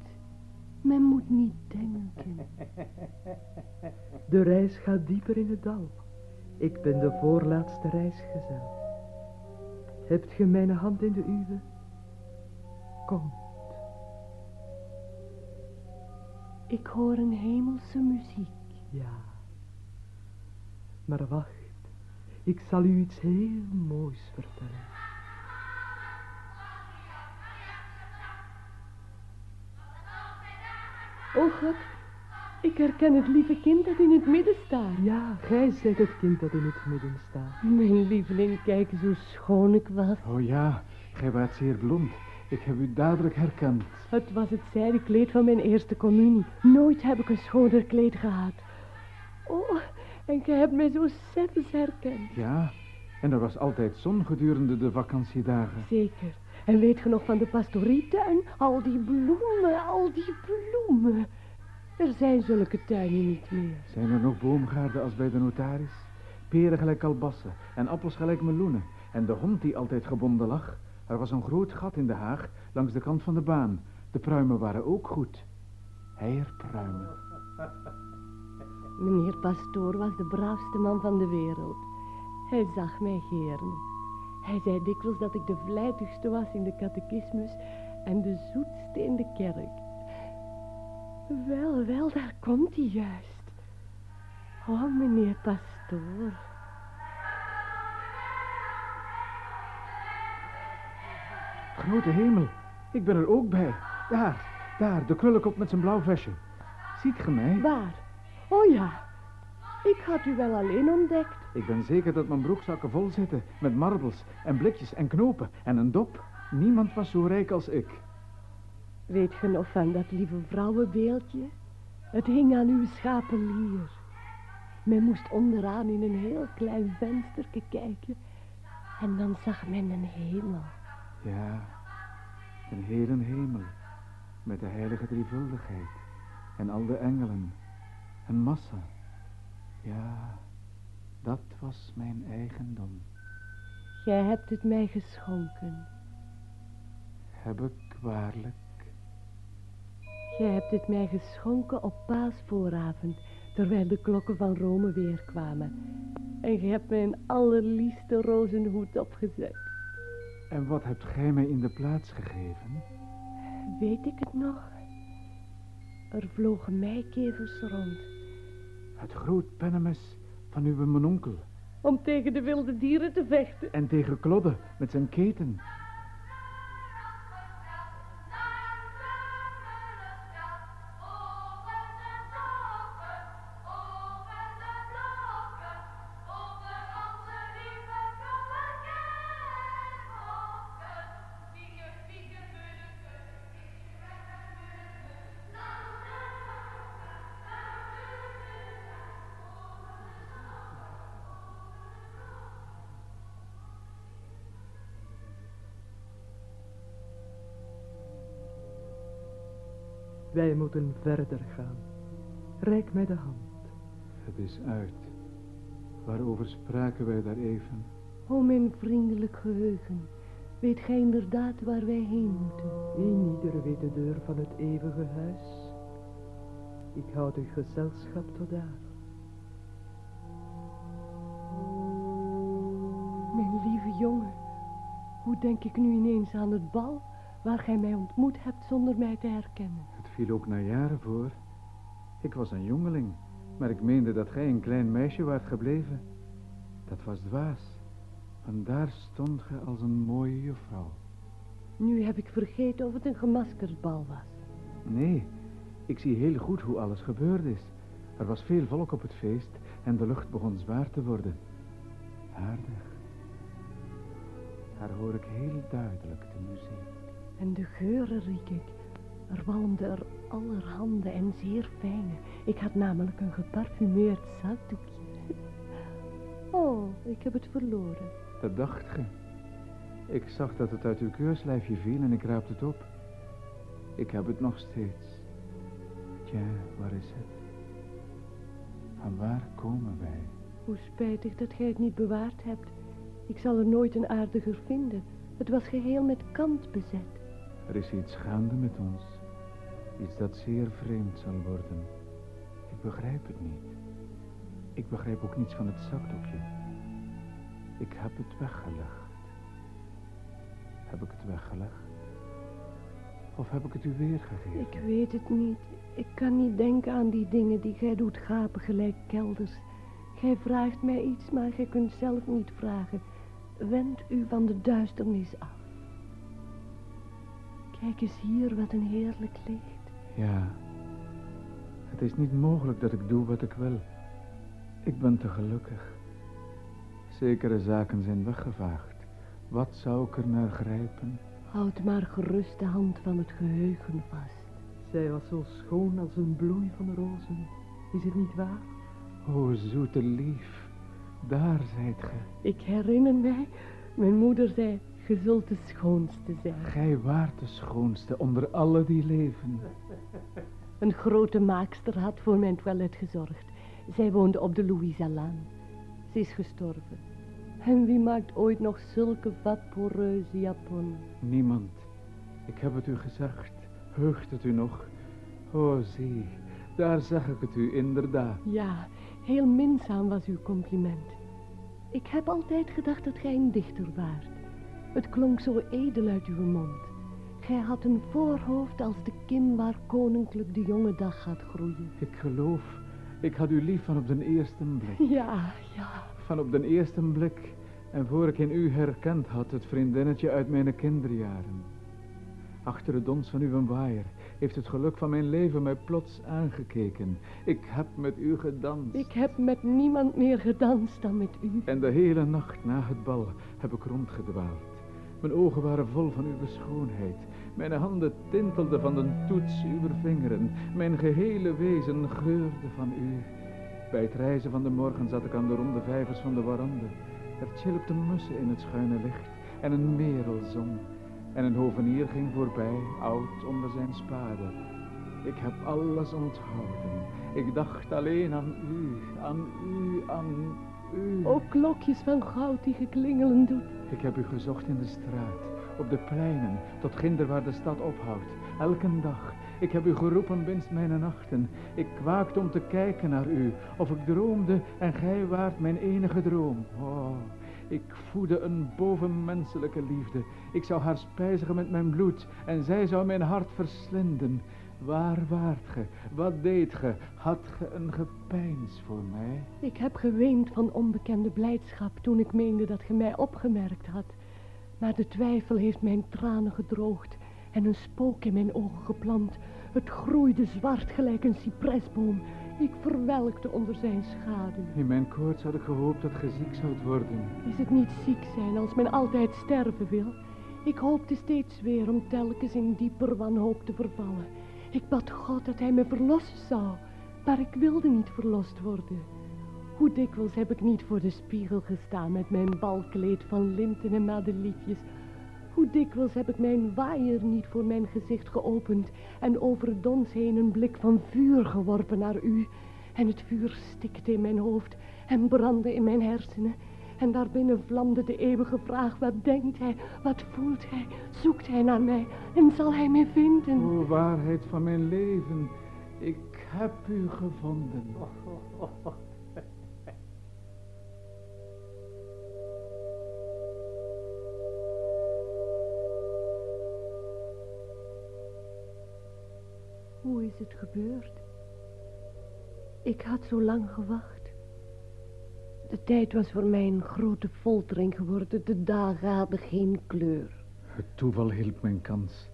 Men moet niet denken. De reis gaat dieper in het dal. Ik ben de voorlaatste reisgezel. Hebt ge mijn hand in de uwe? Komt. Ik hoor een hemelse muziek. Ja. Maar wacht. Ik zal u iets heel moois vertellen. Oh God, ik herken het lieve kind dat in het midden staat. Ja, gij zijt het kind dat in het midden staat. Mijn lieveling, kijk zo schoon ik was. Oh ja, gij waart zeer blond. Ik heb u dadelijk herkend. Het was het zijden kleed van mijn eerste communie. Nooit heb ik een schoner kleed gehad. Oh, en gij hebt mij zo zelfs herkend. Ja, en er was altijd zon gedurende de vakantiedagen. Zeker. En weet ge nog van de pastorietuin? Al die bloemen, al die bloemen. Er zijn zulke tuinen niet meer. Zijn er nog boomgaarden als bij de notaris? Peren gelijk albassen en appels gelijk meloenen. En de hond die altijd gebonden lag. Er was een groot gat in de haag langs de kant van de baan. De pruimen waren ook goed. Heierpruimen. Meneer Pastoor was de braafste man van de wereld. Hij zag mij geren. Hij zei dikwijls dat ik de vlijtigste was in de catechismus en de zoetste in de kerk. Wel, wel, daar komt hij juist. Oh, meneer pastoor. Grote hemel, ik ben er ook bij. Daar, daar, de krullenkop met zijn blauw vestje. Ziet ge mij? Waar? Oh ja, ik had u wel alleen ontdekt. Ik ben zeker dat mijn broekzakken vol zitten met marbles en blikjes en knopen en een dop. Niemand was zo rijk als ik. Weet ge nog van dat lieve vrouwenbeeldje? Het hing aan uw schapenlier. Men moest onderaan in een heel klein vensterke kijken. En dan zag men een hemel. Ja, een hele hemel. Met de heilige drievuldigheid. En al de engelen. En massa. Ja, dat was mijn eigendom. Jij hebt het mij geschonken. Heb ik waarlijk? Jij hebt het mij geschonken op paasvooravond, terwijl de klokken van Rome weerkwamen. En je hebt mij een allerliefste rozenhoed opgezet. En wat hebt gij mij in de plaats gegeven? weet ik het nog? Er vlogen meikevers rond. Het groot pennemes van uw mononkel. Om tegen de wilde dieren te vechten. En tegen Klodde met zijn keten. Wij moeten verder gaan. Reik mij de hand. Het is uit. Waarover spraken wij daar even? O mijn vriendelijk geheugen, weet gij inderdaad waar wij heen moeten? Een ieder weet de deur van het eeuwige huis. Ik houd u gezelschap tot daar. Mijn lieve jongen, hoe denk ik nu ineens aan het bal waar gij mij ontmoet hebt zonder mij te herkennen? Viel ook na jaren voor. Ik was een jongeling, maar ik meende dat gij een klein meisje waart gebleven. Dat was dwaas. Want daar stond gij als een mooie juffrouw. Nu heb ik vergeten of het een gemaskerd bal was. Nee, ik zie heel goed hoe alles gebeurd is. Er was veel volk op het feest en de lucht begon zwaar te worden. Aardig. Daar hoor ik heel duidelijk de muziek. En de geuren riek ik. Er walmde er allerhande en zeer fijne. Ik had namelijk een geparfumeerd zakdoekje. <laughs> Oh, ik heb het verloren. Dat dacht ge. Ik zag dat het uit uw keurslijfje viel en ik raapte het op. Ik heb het nog steeds. Tja, waar is het? Van waar komen wij? Hoe spijtig dat gij het niet bewaard hebt. Ik zal er nooit een aardiger vinden. Het was geheel met kant bezet. Er is iets gaande met ons. Iets dat zeer vreemd zal worden. Ik begrijp het niet. Ik begrijp ook niets van het zakdoekje. Ik heb het weggelegd. Heb ik het weggelegd? Of heb ik het u weergegeven? Ik weet het niet. Ik kan niet denken aan die dingen die gij doet gapen gelijk kelders. Gij vraagt mij iets, maar gij kunt zelf niet vragen. Wend u van de duisternis af. Kijk eens hier, wat een heerlijk licht. Ja. Het is niet mogelijk dat ik doe wat ik wil. Ik ben te gelukkig. Zekere zaken zijn weggevaagd. Wat zou ik er naar grijpen? Houd maar gerust de hand van het geheugen vast. Zij was zo schoon als een bloei van rozen. Is het niet waar? O, zoete lief, daar zijt ge. Ik herinner mij, mijn moeder zei, ge zult de schoonste zijn. Gij waart de schoonste onder alle die leven. Een grote maakster had voor mijn toilet gezorgd. Zij woonde op de Louisa-laan. Ze is gestorven. En wie maakt ooit nog zulke vaporeuze japonnen? Niemand. Ik heb het u gezegd. Heugt het u nog? O, zie, daar zag ik het u inderdaad. Ja, heel minzaam was uw compliment. Ik heb altijd gedacht dat gij een dichter waart. Het klonk zo edel uit uw mond. Gij had een voorhoofd als de kim waar koninklijk de jonge dag gaat groeien. Ik geloof, ik had u lief van op den eerste blik. <laughs> Ja, ja. Van op den eerste blik. En voor ik in u herkend had, het vriendinnetje uit mijn kinderjaren. Achter het dons van uw waaier heeft het geluk van mijn leven mij plots aangekeken. Ik heb met u gedanst. Ik heb met niemand meer gedanst dan met u. En de hele nacht na het bal heb ik rondgedwaald. Mijn ogen waren vol van uw schoonheid. Mijn handen tintelden van de toets uw vingeren. Mijn gehele wezen geurde van u. Bij het reizen van de morgen zat ik aan de ronde vijvers van de warande. Er chilpten mussen in het schuine licht en een merel zong. En een hovenier ging voorbij, oud onder zijn spade. Ik heb alles onthouden. Ik dacht alleen aan u, aan u, aan u. O klokjes van goud die geklingelen doet. Ik heb u gezocht in de straat, op de pleinen, tot ginder waar de stad ophoudt. Elke dag. Ik heb u geroepen binst mijn nachten. Ik kwaakte om te kijken naar u, of ik droomde en gij waart mijn enige droom. Oh, Ik voedde een bovenmenselijke liefde. Ik zou haar spijzigen met mijn bloed en zij zou mijn hart verslinden. Waar waart ge? Wat deed ge? Had ge een gepeins voor mij? Ik heb geweend van onbekende blijdschap toen ik meende dat ge mij opgemerkt had. Maar de twijfel heeft mijn tranen gedroogd en een spook in mijn ogen geplant. Het groeide zwart gelijk een cipresboom. Ik verwelkte onder zijn schaduw. In mijn koorts had ik gehoopt dat ge ziek zou worden. Is het niet ziek zijn als men altijd sterven wil? Ik hoopte steeds weer om telkens in dieper wanhoop te vervallen. Ik bad God dat hij me verlossen zou, maar ik wilde niet verlost worden. Hoe dikwijls heb ik niet voor de spiegel gestaan met mijn balkleed van linten en madeliefjes. Hoe dikwijls heb ik mijn waaier niet voor mijn gezicht geopend en over dons heen een blik van vuur geworpen naar u. En het vuur stikte in mijn hoofd en brandde in mijn hersenen. En daarbinnen vlamde de eeuwige vraag, wat denkt hij, wat voelt hij, zoekt hij naar mij en zal hij mij vinden? O waarheid van mijn leven, ik heb u gevonden. Hoe is het gebeurd? Ik had zo lang gewacht. De tijd was voor mij een grote foltering geworden. De dagen hadden geen kleur. Het toeval hielp mijn kans.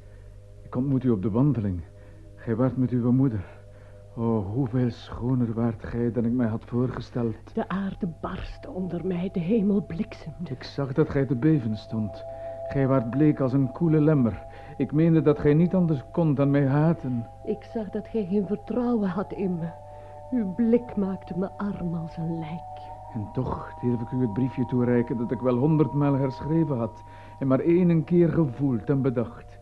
Ik ontmoet u op de wandeling. Gij waart met uw moeder. Oh, hoeveel schoner waart gij dan ik mij had voorgesteld. De aarde barstte onder mij, de hemel bliksemde. Ik zag dat gij te beven stond. Gij waart bleek als een koele lemmer. Ik meende dat gij niet anders kon dan mij haten. Ik zag dat gij geen vertrouwen had in me. Uw blik maakte me arm als een lijk. En toch durf ik u het briefje toereiken dat ik wel honderdmaal herschreven had en maar één keer gevoeld en bedacht.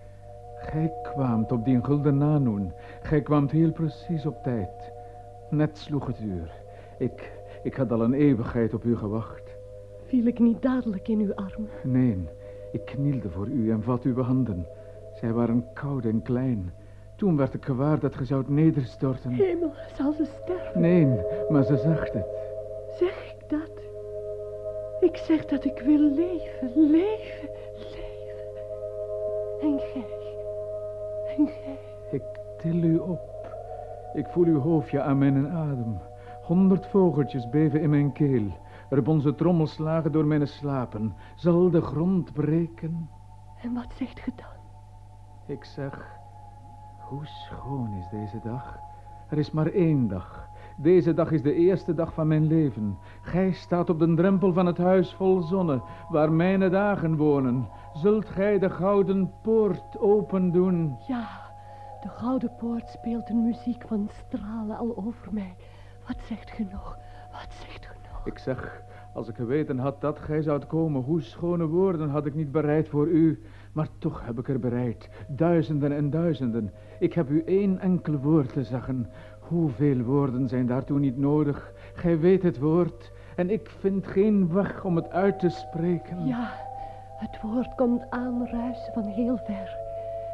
Gij kwaamt op die gulden nanoen. Gij kwaamt heel precies op tijd. Net sloeg het uur. Ik, ik had al een eeuwigheid op u gewacht. Viel ik niet dadelijk in uw armen? Nee, ik knielde voor u en vat uw handen. Zij waren koud en klein. Toen werd ik gewaar dat ge zoudt nederstorten. Hemel, zal ze sterven? Nee, maar ze zag het. Zeg ik zeg dat ik wil leven, leven, leven. En gij, en gij. Ik til u op. Ik voel uw hoofdje aan mijn adem. Honderd vogeltjes beven in mijn keel. Er bonzen trommelslagen door mijn slapen. Zal de grond breken? En wat zegt ge dan? Ik zeg, hoe schoon is deze dag? Er is maar één dag. Deze dag is de eerste dag van mijn leven. Gij staat op de drempel van het huis vol zonne, waar mijn dagen wonen. Zult gij de gouden poort open doen? Ja, de gouden poort speelt een muziek van stralen al over mij. Wat zegt ge nog? Wat zegt ge nog? Ik zeg, als ik geweten had dat gij zoudt komen, hoe schone woorden had ik niet bereid voor u. Maar toch heb ik er bereid, duizenden en duizenden. Ik heb u één enkel woord te zeggen. Hoeveel woorden zijn daartoe niet nodig? Gij weet het woord en ik vind geen weg om het uit te spreken. Ja, het woord komt aanruisen van heel ver.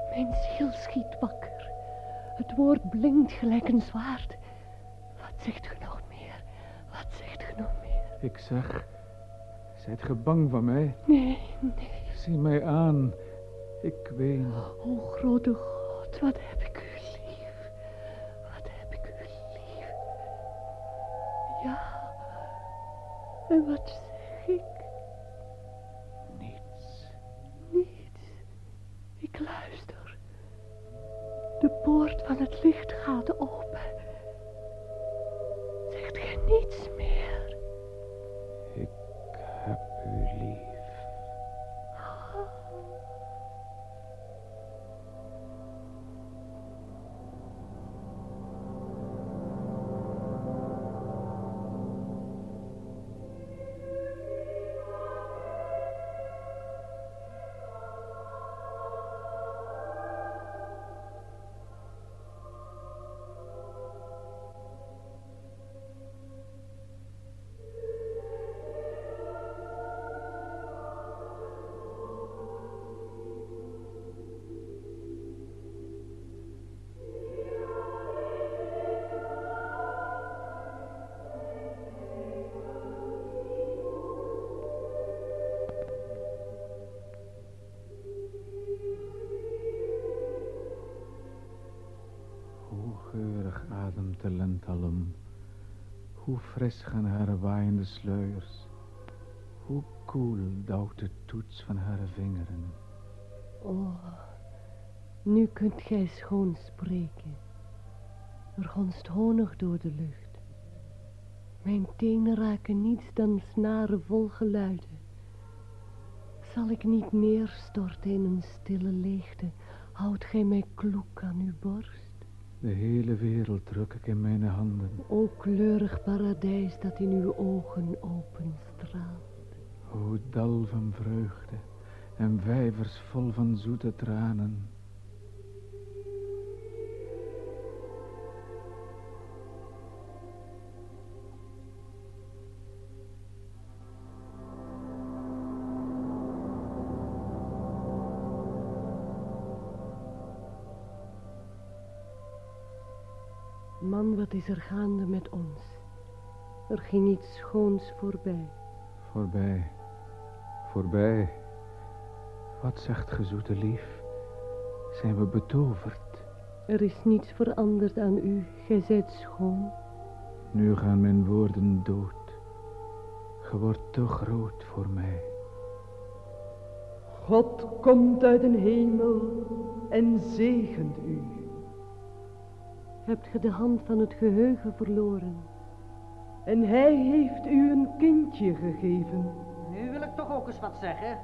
Mijn ziel schiet wakker. Het woord blinkt gelijk een zwaard. Wat zegt ge nog meer? Wat zegt ge nog meer? Ik zeg, zijt ge bang van mij? Nee, nee. Zie mij aan. Ik ween. O grote God, wat heb ik Ja, en wat zeg ik? Niets. Niets. Ik luister. De poort van het licht gaat open. Zegt gij niets meer? Gaan haar waaiende sluiers. Hoe koel dauwt de toets van haar vingeren. Oh, nu kunt gij schoon spreken. Er gonst honig door de lucht. Mijn tenen raken niets dan snaren vol geluiden. Zal ik niet neerstorten in een stille leegte, houdt gij mij kloek aan uw borst? De hele wereld druk ik in mijn handen. O kleurig paradijs dat in uw ogen openstraalt. O dal van vreugde en vijvers vol van zoete tranen. Wat is er gaande met ons? Er ging iets schoons voorbij. Voorbij, voorbij. Wat zegt ge, zoete lief? Zijn we betoverd? Er is niets veranderd aan u, gij zijt schoon. Nu gaan mijn woorden dood. Ge wordt te groot voor mij. God komt uit een hemel en zegent u. Hebt ge de hand van het geheugen verloren? En hij heeft u een kindje gegeven. Nu wil ik toch ook eens wat zeggen.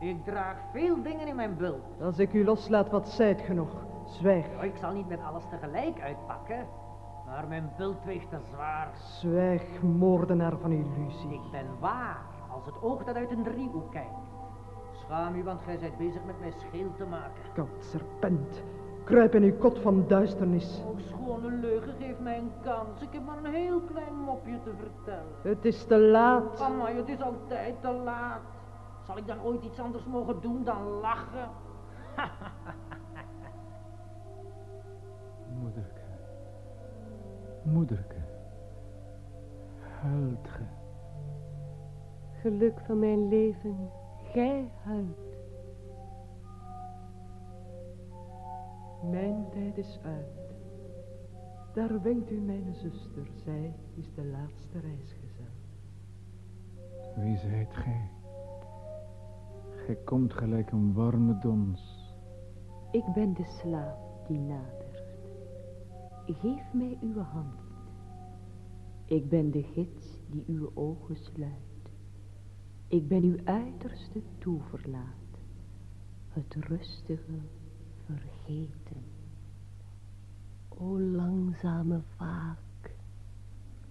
Ik draag veel dingen in mijn bult. Als ik u loslaat, wat zijt ge nog? Zwijg. Ik zal niet met alles tegelijk uitpakken. Maar mijn bult weegt te zwaar. Zwijg, moordenaar van illusie. Ik ben waar, als het oog dat uit een driehoek kijkt. Schaam u, want gij zijt bezig met mij scheel te maken. Kat serpent, kruip in uw kot van duisternis. O, schone leugen, geef mij een kans. Ik heb maar een heel klein mopje te vertellen. Het is te laat. Amai, het is altijd te laat. Zal ik dan ooit iets anders mogen doen dan lachen? <laughs> Moederke, moederke, huilt ge? Geluk van mijn leven, gij huilt. Mijn tijd is uit. Daar wenkt u mijn zuster, zij is de laatste reisgezel. Wie zijt gij? Gij komt gelijk een warme dons. Ik ben de slaap die nadert. Geef mij uw hand. Ik ben de gids die uw ogen sluit. Ik ben uw uiterste toeverlaat. Het rustige vergeten. O langzame vaak.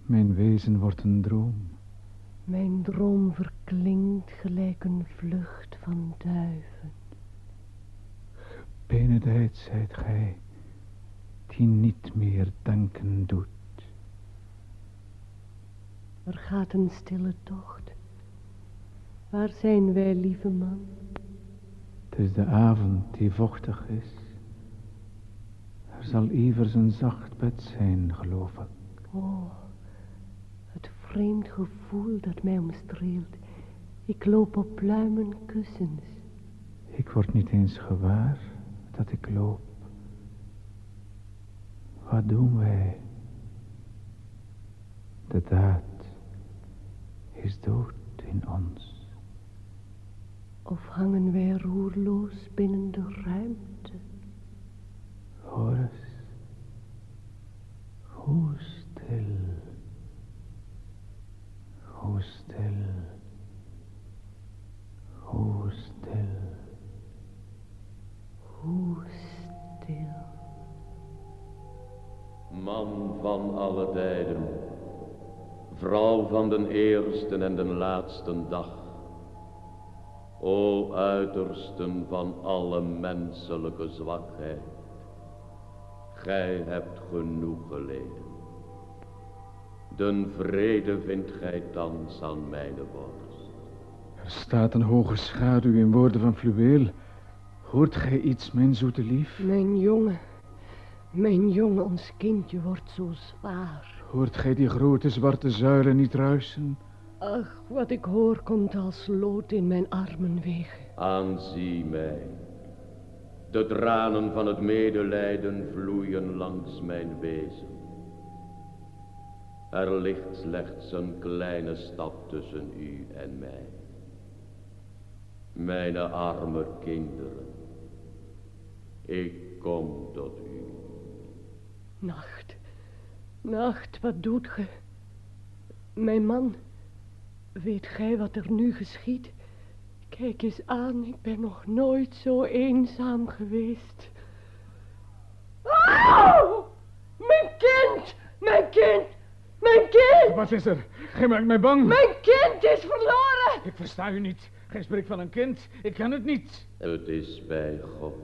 Mijn wezen wordt een droom. Mijn droom verklinkt gelijk een vlucht van duiven. Benedijd zijt gij, die niet meer denken doet. Er gaat een stille tocht. Waar zijn wij, lieve man? Het is de avond die vochtig is. Zal evers een zacht bed zijn, geloof ik. Oh, het vreemd gevoel dat mij omstreelt. Ik loop op pluimen kussens. Ik word niet eens gewaar dat ik loop. Wat doen wij? De daad is dood in ons. Of hangen wij roerloos binnen de ruimte? Hoor eens, hoe stil, hoe stil, hoe stil, hoe stil. Man van alle tijden, vrouw van den eerste en den laatste dag. O uitersten van alle menselijke zwakheid, gij hebt genoeg geleden. Den vrede vindt gij thans aan mijn borst. Er staat een hoge schaduw in woorden van fluweel. Hoort gij iets, mijn zoete lief? Mijn jongen, mijn jongen, ons kindje wordt zo zwaar. Hoort gij die grote zwarte zuilen niet ruisen? Ach, wat ik hoor komt als lood in mijn armen wegen. Aanzie mij. De tranen van het medelijden vloeien langs mijn wezen. Er ligt slechts een kleine stap tussen u en mij. Mijn arme kinderen. Ik kom tot u. Nacht. Nacht, wat doet ge? Mijn man, weet gij wat er nu geschiet? Kijk eens aan, ik ben nog nooit zo eenzaam geweest. Au! Mijn kind! Mijn kind! Mijn kind! Wat is er? Gij maakt mij bang. Mijn kind is verloren! Ik versta u niet. Gij spreekt van een kind. Ik ken het niet. Het is bij God.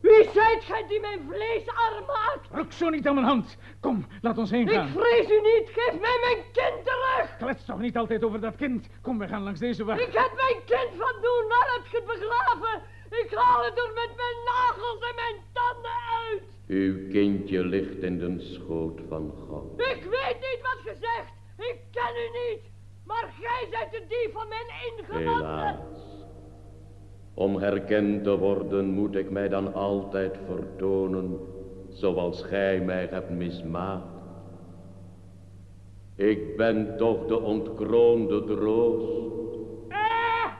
Wie zijt gij die mijn vlees arm maakt? Ruk zo niet aan mijn hand. Kom, laat ons heen gaan. Ik vrees u niet, geef mij mijn kind terug! Klets toch niet altijd over dat kind. Kom, we gaan langs deze weg. Ik heb mijn kind van doen, waar heb je het begraven? Ik haal het er met mijn nagels en mijn tanden uit! Uw kindje ligt in de schoot van God. Ik weet niet wat ge zegt. Ik ken u niet. Maar gij zijt de dief van mijn ingewanden. Helaas. Om herkend te worden moet ik mij dan altijd vertonen zoals gij mij hebt mismaakt. Ik ben toch de ontkroonde troost. Ah!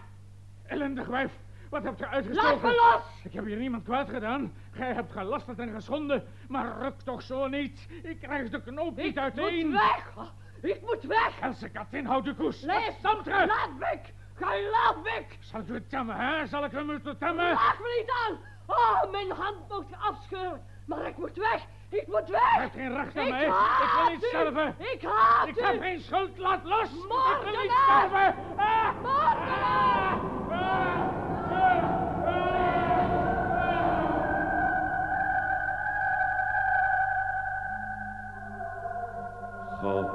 Ellendig wijf, wat hebt u uitgestoken? Laat me los! Ik heb hier niemand kwaad gedaan. Gij hebt gelasterd en geschonden, maar ruk toch zo niet. Ik krijg de knoop niet Ik uiteen. moet weg. Ik moet weg. Else katin, houd de koers. Leef, Stamt er. laat weg. Gij laat weg. Zal ik u temmen, hè? Zal ik u moeten temmen? Laat me niet aan. Oh, mijn hand moet je afscheuren. Maar ik moet weg. Ik moet weg. Hij heeft geen recht aan Ik mij. Ik wil niet u. sterven. Ik haat Ik u. heb geen schuld. Laat los. Ik wil niet sterven. Ah! Moordenaar. God,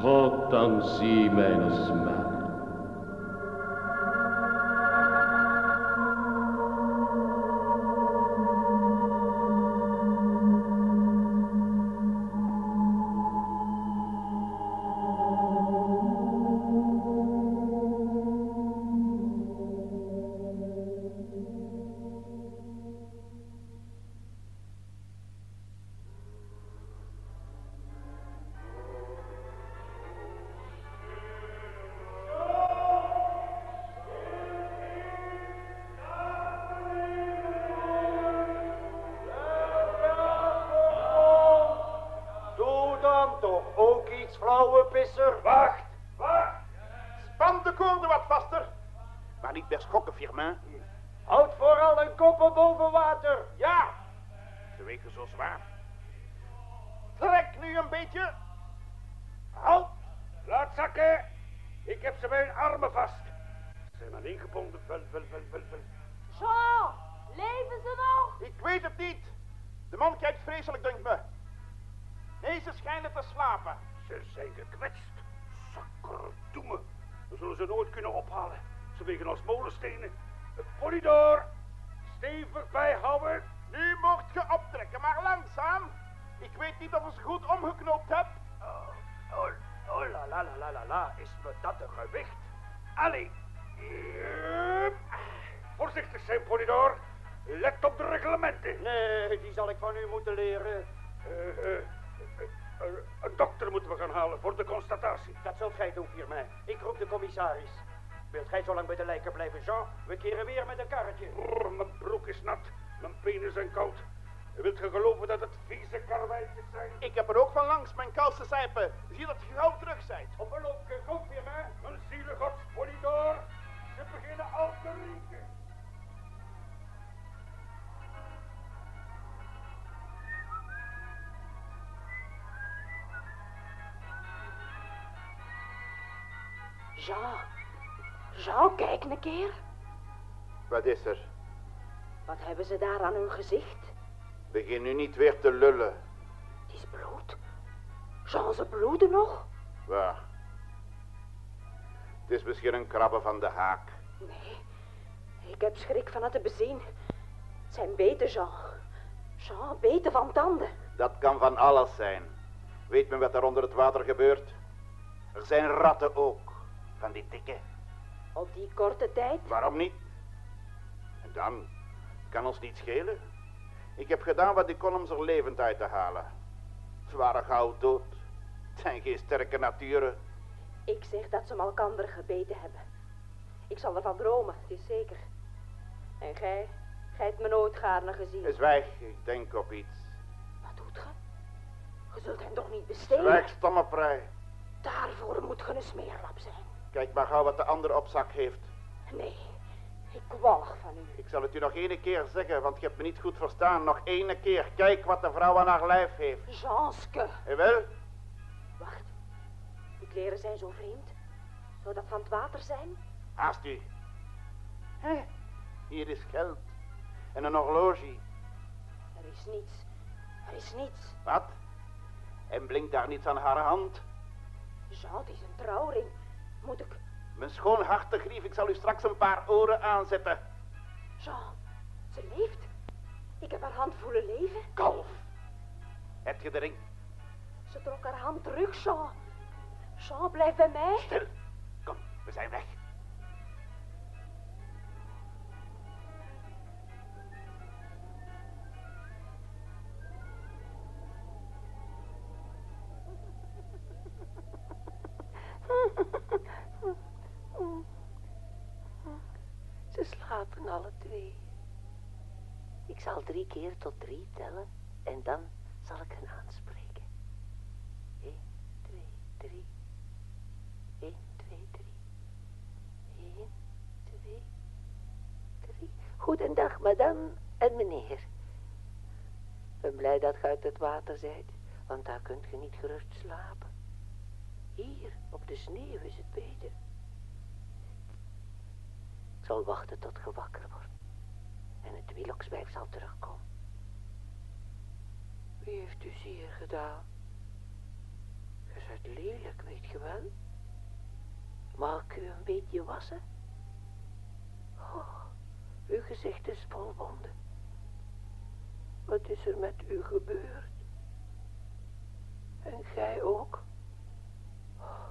God, dan zie mijn smart. Flauwe pisser. Wacht, wacht. Span de koorden wat vaster. Maar niet meer schokken, Firmin. Houd vooral een koppen boven water. Ja. Ze wegen zo zwaar. Trek nu een beetje. Houd. Laat zakken. Ik heb ze bij hun armen vast. Ze zijn aan ingebonden. Vel, vel, vel, vel, vel. Zo, leven ze nog? Ik weet het niet. De man kijkt vreselijk, dunkt me. Nee, ze schijnen te slapen. Ze zijn gekwetst. Zakkerdoeme. We zullen ze nooit kunnen ophalen. Ze wegen als molenstenen. Het polydor. Stevig bijhouden. Nu mocht je optrekken, maar langzaam. Ik weet niet of ik ze goed omgeknoopt heb. Oh, oh, oh, la, la, la, la, la, la. Is me dat een gewicht? Allee. Hup. Voorzichtig zijn, polydor. Let op de reglementen. Nee, die zal ik van u moeten leren. Eh, eh, een dokter moeten we gaan halen voor de constatatie. Dat zult gij doen, Firmin. Ik roep de commissaris. Wilt gij zo lang bij de lijker blijven, Jean? We keren weer met een karretje. Brrr, mijn broek is nat. Mijn penen zijn koud. Wilt ge geloven dat het vieze karweitjes zijn? Ik heb er ook van langs mijn kousen zijpen. Zie dat je gauw terug zijt. Op een loopje, kom Firmin. Mijn zielegods polydor. Ze beginnen al te rieken. Jean. Jean, kijk een keer. Wat is er? Wat hebben ze daar aan hun gezicht? Begin nu niet weer te lullen. Het is bloed. Jean, ze bloeden nog? Waar? Het is misschien een krabbe van de haak. Nee, ik heb schrik van het te bezien. Het zijn beten, Jean. Jean, beten van tanden. Dat kan van alles zijn. Weet men wat er onder het water gebeurt? Er zijn ratten ook. Van die dikke. Op die korte tijd? Waarom niet? En dan kan ons niet schelen. Ik heb gedaan wat ik kon om ze er levend uit te halen. Ze waren gauw dood. Het zijn geen sterke naturen. Ik zeg dat ze malkander gebeten hebben. Ik zal ervan dromen, het is zeker. En gij, gij hebt me nooit gaarne gezien. Zwijg, ik denk op iets. Wat doet ge? Je zult hem toch niet besteden? Zwijg, stomme prei. Daarvoor moet ge een smeerlap zijn. Kijk maar gauw wat de ander op zak heeft. Nee, ik walg van u. Ik zal het u nog één keer zeggen, want je hebt me niet goed verstaan. Nog één keer. Kijk wat de vrouw aan haar lijf heeft. Janske. Jawel? Wacht. Die kleren zijn zo vreemd. Zou dat van het water zijn? Haast u. Hé, hier is geld. En een horloge. Er is niets. Er is niets. Wat? En blinkt daar niets aan haar hand? Jean, het is een trouwring. Moet ik... Mijn schoon hartegrief, ik zal u straks een paar oren aanzetten. Jean, ze leeft. Ik heb haar hand voelen leven. Kalf. Heb je de ring? Ze trok haar hand terug, Jean. Jean, blijf bij mij. Stil. Kom, we zijn weg. Alle twee. Ik zal drie keer tot drie tellen en dan zal ik hen aanspreken. 1, 2, 3. 1, 2, 3. 1, 2, 3. Goedendag, madame en meneer. Ben blij dat je uit het water zijt, want daar kunt je niet gerust slapen. Hier, op de sneeuw, is het beter. Zal wachten tot je wakker wordt. En het wielokswijf zal terugkomen. Wie heeft u zeer gedaan? Je bent lelijk, weet je wel. Mag ik u een beetje wassen? Oh, uw gezicht is vol wonden. Wat is er met u gebeurd? En gij ook? Oh,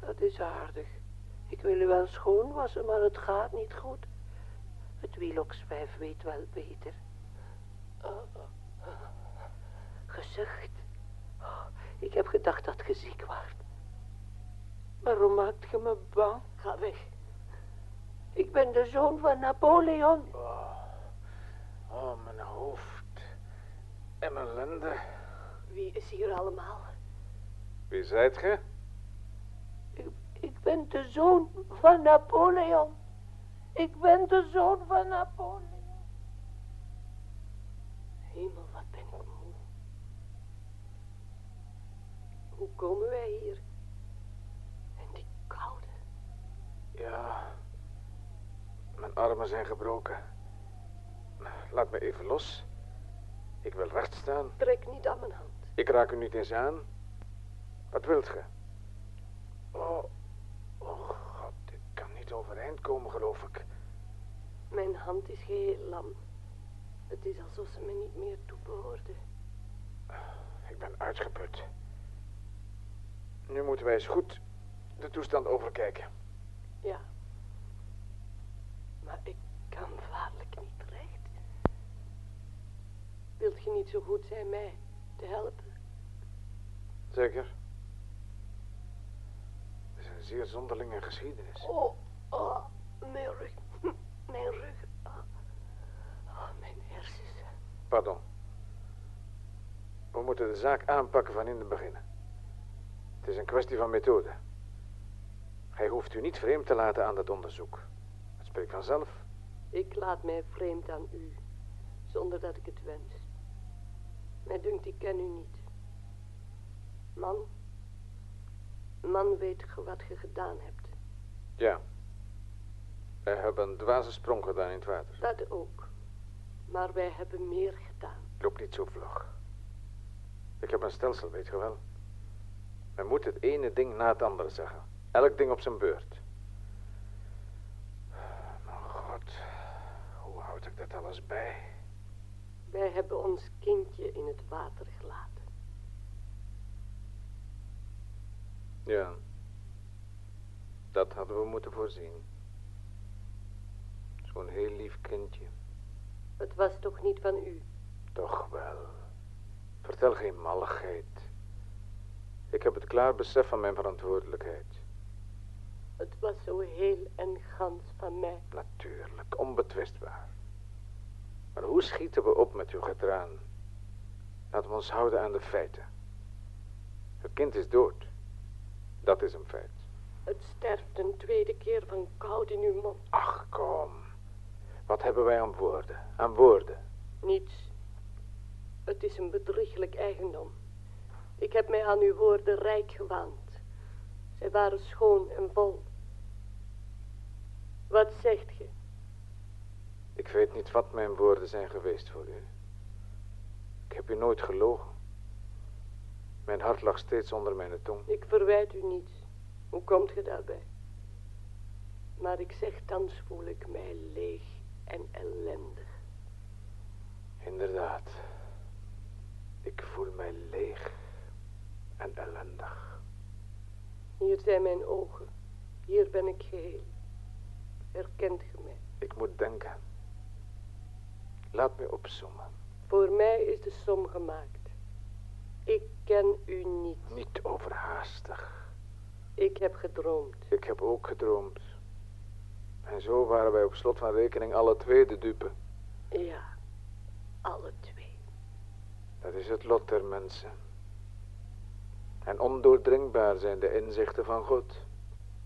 dat is aardig. Ik wil u wel schoonwassen, maar het gaat niet goed. Het wielokswijf weet wel beter. Gezucht. Oh, ik heb gedacht dat je ziek was. Waarom maakt je me bang? Ga weg. Ik ben de zoon van Napoleon. Oh, oh mijn hoofd. En mijn lende. Wie is hier allemaal? Wie zijt ge? Ik, ben de zoon van Napoleon. Ik ben de zoon van Napoleon. Hemel, wat ben ik moe. Hoe komen wij hier? En die koude. Ja, mijn armen zijn gebroken. Laat me even los. Ik wil recht staan. Trek niet aan mijn hand. Ik raak u niet eens aan. Wat wilt ge? Oh, oh god, ik kan niet overeind komen, geloof ik. Mijn hand is geheel lam. Het is alsof ze me niet meer toebehoorde. Ik ben uitgeput. Nu moeten wij eens goed de toestand overkijken. Ja. Maar ik kan waarlijk niet recht. Wilt je niet zo goed zijn mij te helpen? Zeker. Zeer zonderlinge geschiedenis. Oh, oh, mijn rug. <laughs> Mijn rug. Oh, oh mijn hersens. Pardon. We moeten de zaak aanpakken van in het begin. Het is een kwestie van methode. Gij hoeft u niet vreemd te laten aan dat onderzoek. Het spreekt vanzelf. Ik laat mij vreemd aan u, zonder dat ik het wens. Mij dunkt, ik ken u niet. Man, man weet ge wat je gedaan hebt. Ja. Wij hebben een dwaze sprong gedaan in het water. Dat ook. Maar wij hebben meer gedaan. Loop niet zo vlug. Ik heb een stelsel, weet je wel. Men moet het ene ding na het andere zeggen. Elk ding op zijn beurt. Mijn god, hoe houd ik dat alles bij? Wij hebben ons kindje in het water Ja. Dat hadden we moeten voorzien. Zo'n heel lief kindje. Het was toch niet van u? Toch wel. Vertel geen malligheid. Ik heb het klaar besef van mijn verantwoordelijkheid. Het was zo heel en gans van mij. Natuurlijk, onbetwistbaar. Maar hoe schieten we op met uw getraan? Laten we ons houden aan de feiten. Het kind is dood. Dat is een feit. Het sterft een tweede keer van koud in uw mond. Ach, kom. Wat hebben wij aan woorden? Aan woorden. Niets. Het is een bedrieglijk eigendom. Ik heb mij aan uw woorden rijk gewaand. Zij waren schoon en vol. Wat zegt ge? Ik weet niet wat mijn woorden zijn geweest voor u. Ik heb u nooit gelogen. Mijn hart lag steeds onder mijn tong. Ik verwijt u niets. Hoe komt ge daarbij? Maar ik zeg, thans voel ik mij leeg en ellendig. Inderdaad. Ik voel mij leeg en ellendig. Hier zijn mijn ogen. Hier ben ik geheel. Herkent ge mij? Ik moet denken. Laat me opzommen. Voor mij is de som gemaakt. Ik ken u niet. Niet overhaastig. Ik heb gedroomd. Ik heb ook gedroomd. En zo waren wij op slot van rekening alle twee de dupe. Ja, alle twee. Dat is het lot der mensen. En ondoordringbaar zijn de inzichten van God.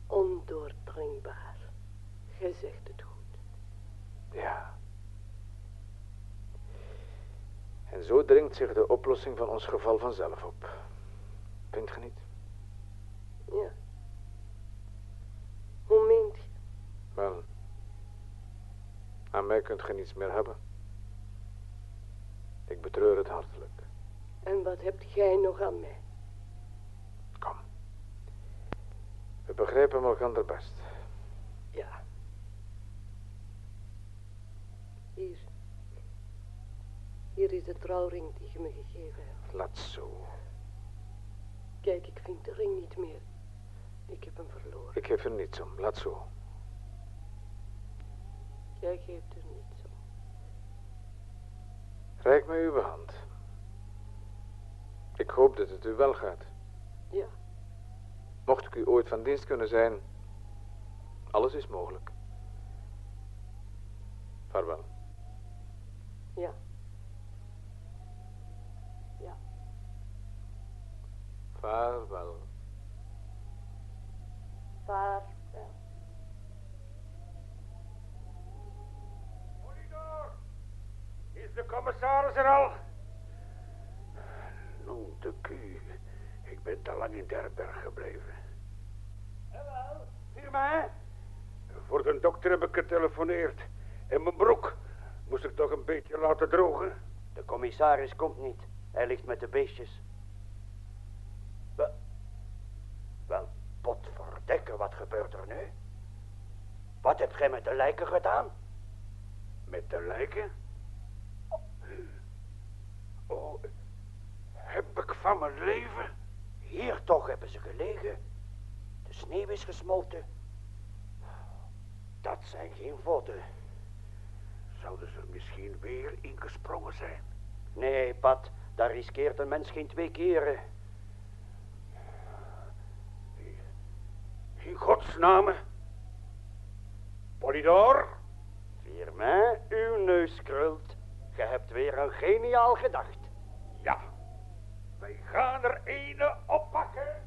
Ondoordringbaar. Gij zegt het goed. Ja. En zo dringt zich de oplossing van ons geval vanzelf op. Vindt ge niet? Ja. Hoe meent je? Wel, aan mij kunt ge niets meer hebben. Ik betreur het hartelijk. En wat hebt gij nog aan mij? Kom. We begrijpen elkaar best. Ja. Hier. Hier is de trouwring die je me gegeven hebt. Laat zo. Kijk, ik vind de ring niet meer. Ik heb hem verloren. Ik geef er niets om. Laat zo. Jij geeft er niets om. Rijk mij uw hand. Ik hoop dat het u wel gaat. Ja. Mocht ik u ooit van dienst kunnen zijn, alles is mogelijk. Vaarwel. Ja. Ja. Vaarwel. Vaarwel. Is de commissaris er al? Non de Q. Ik ben te lang in Derberg gebleven. Jawel, Firma, Voor de dokter heb ik getelefoneerd. En mijn broek moest ik toch een beetje laten drogen. De commissaris komt niet. Hij ligt met de beestjes. Wel, wel potverdekken, wat gebeurt er nu? Wat hebt gij met de lijken gedaan? Met de lijken? Oh, heb ik van mijn leven? Hier toch hebben ze gelegen. De sneeuw is gesmolten. Dat zijn geen vodden. Zouden ze misschien weer ingesprongen zijn? Nee, Pat, daar riskeert een mens geen twee keren. In godsnaam. Polydor? Firmin, uw neus krult. Je hebt weer een geniaal gedacht. Ja, wij gaan er ene oppakken.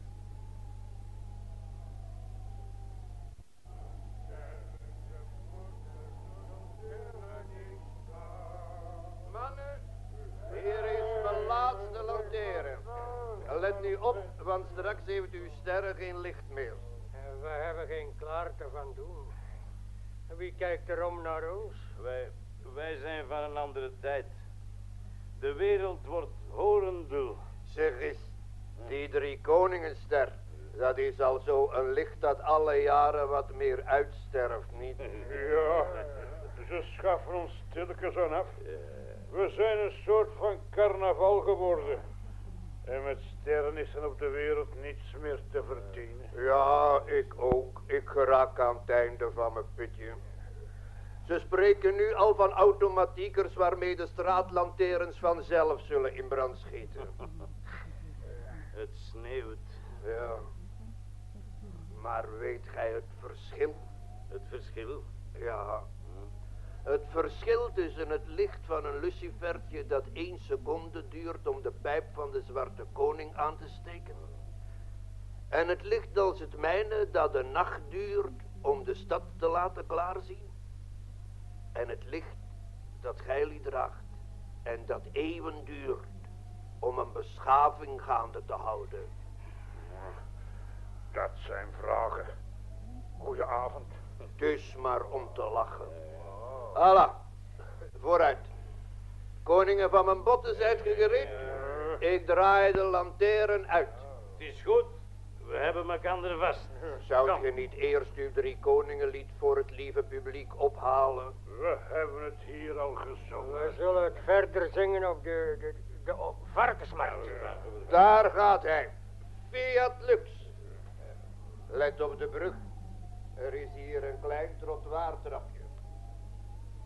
Mannen, hier is mijn laatste lanteren. Let nu op, want straks heeft uw sterren geen licht meer. We hebben geen klaarte van doen. Wie kijkt erom naar ons? Wij, wij zijn van een andere tijd. De wereld wordt horendul. Zeg eens, die drie koningenster, dat is al zo een licht dat alle jaren wat meer uitsterft, niet? <laughs> Ja, ze schaffen ons stilletjes aan af. We zijn een soort van carnaval geworden. En met sterren is er op de wereld niets meer te verdienen. Ja, ik ook. Ik geraak aan het einde van mijn putje. Ze spreken nu al van automatiekers waarmee de straatlanterens vanzelf zullen in brand schieten. <laughs> Het sneeuwt. Ja. Maar weet gij het verschil? Het verschil? Ja. Het verschil tussen het licht van een lucifertje dat één seconde duurt om de pijp van de zwarte koning aan te steken. En het licht als het mijne dat de nacht duurt om de stad te laten klaarzien. En het licht dat gij draagt en dat eeuwen duurt om een beschaving gaande te houden. Dat zijn vragen. Goedenavond. Dus maar om te lachen. Alla, vooruit. Koningen van mijn botten, zijt ge gereed? Ik draai de lanteren uit. Het is goed. We hebben elkaar vast. Zou je niet eerst uw drie koningenlied voor het lieve publiek ophalen? We hebben het hier al gezongen. We zullen het verder zingen op de, de, de op varkensmarkt. Daar gaat hij. Fiat Lux. Let op de brug. Er is hier een klein trottoirtrapje.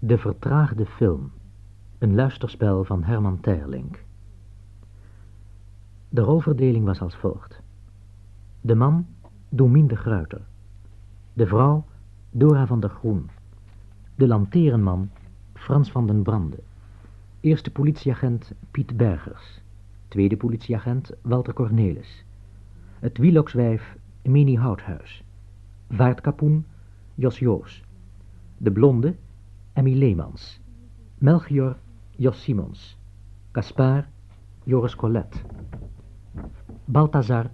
De Vertraagde Film, een luisterspel van Herman Terlink. De rolverdeling was als volgt. De man, Domien de Gruiter. De vrouw, Dora van der Groen. De lanterenman, Frans van den Brande. Eerste politieagent Piet Bergers. Tweede politieagent Walter Cornelis. Het wielokswijf Minnie Houthuis. Vaartkapoen Jos Joos. De blonde Emmy Leemans. Melchior Jos Simons. Caspar Joris Collet. Balthazar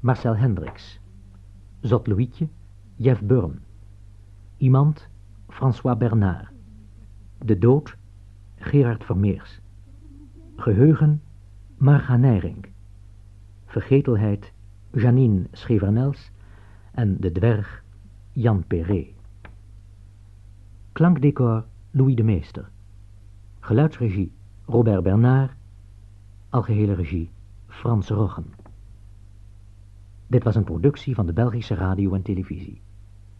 Marcel Hendricks. Zot Louietje Jeff Burn. Iemand François Bernard. De dood Gerard Vermeers. Geheugen Marga Nijring. Vergetelheid Janine Schevernels en de dwerg Jan Perret. Klankdecor Louis de Meester. Geluidsregie Robert Bernard. Algehele regie Frans Roggen. Dit was een productie van de Belgische Radio en Televisie.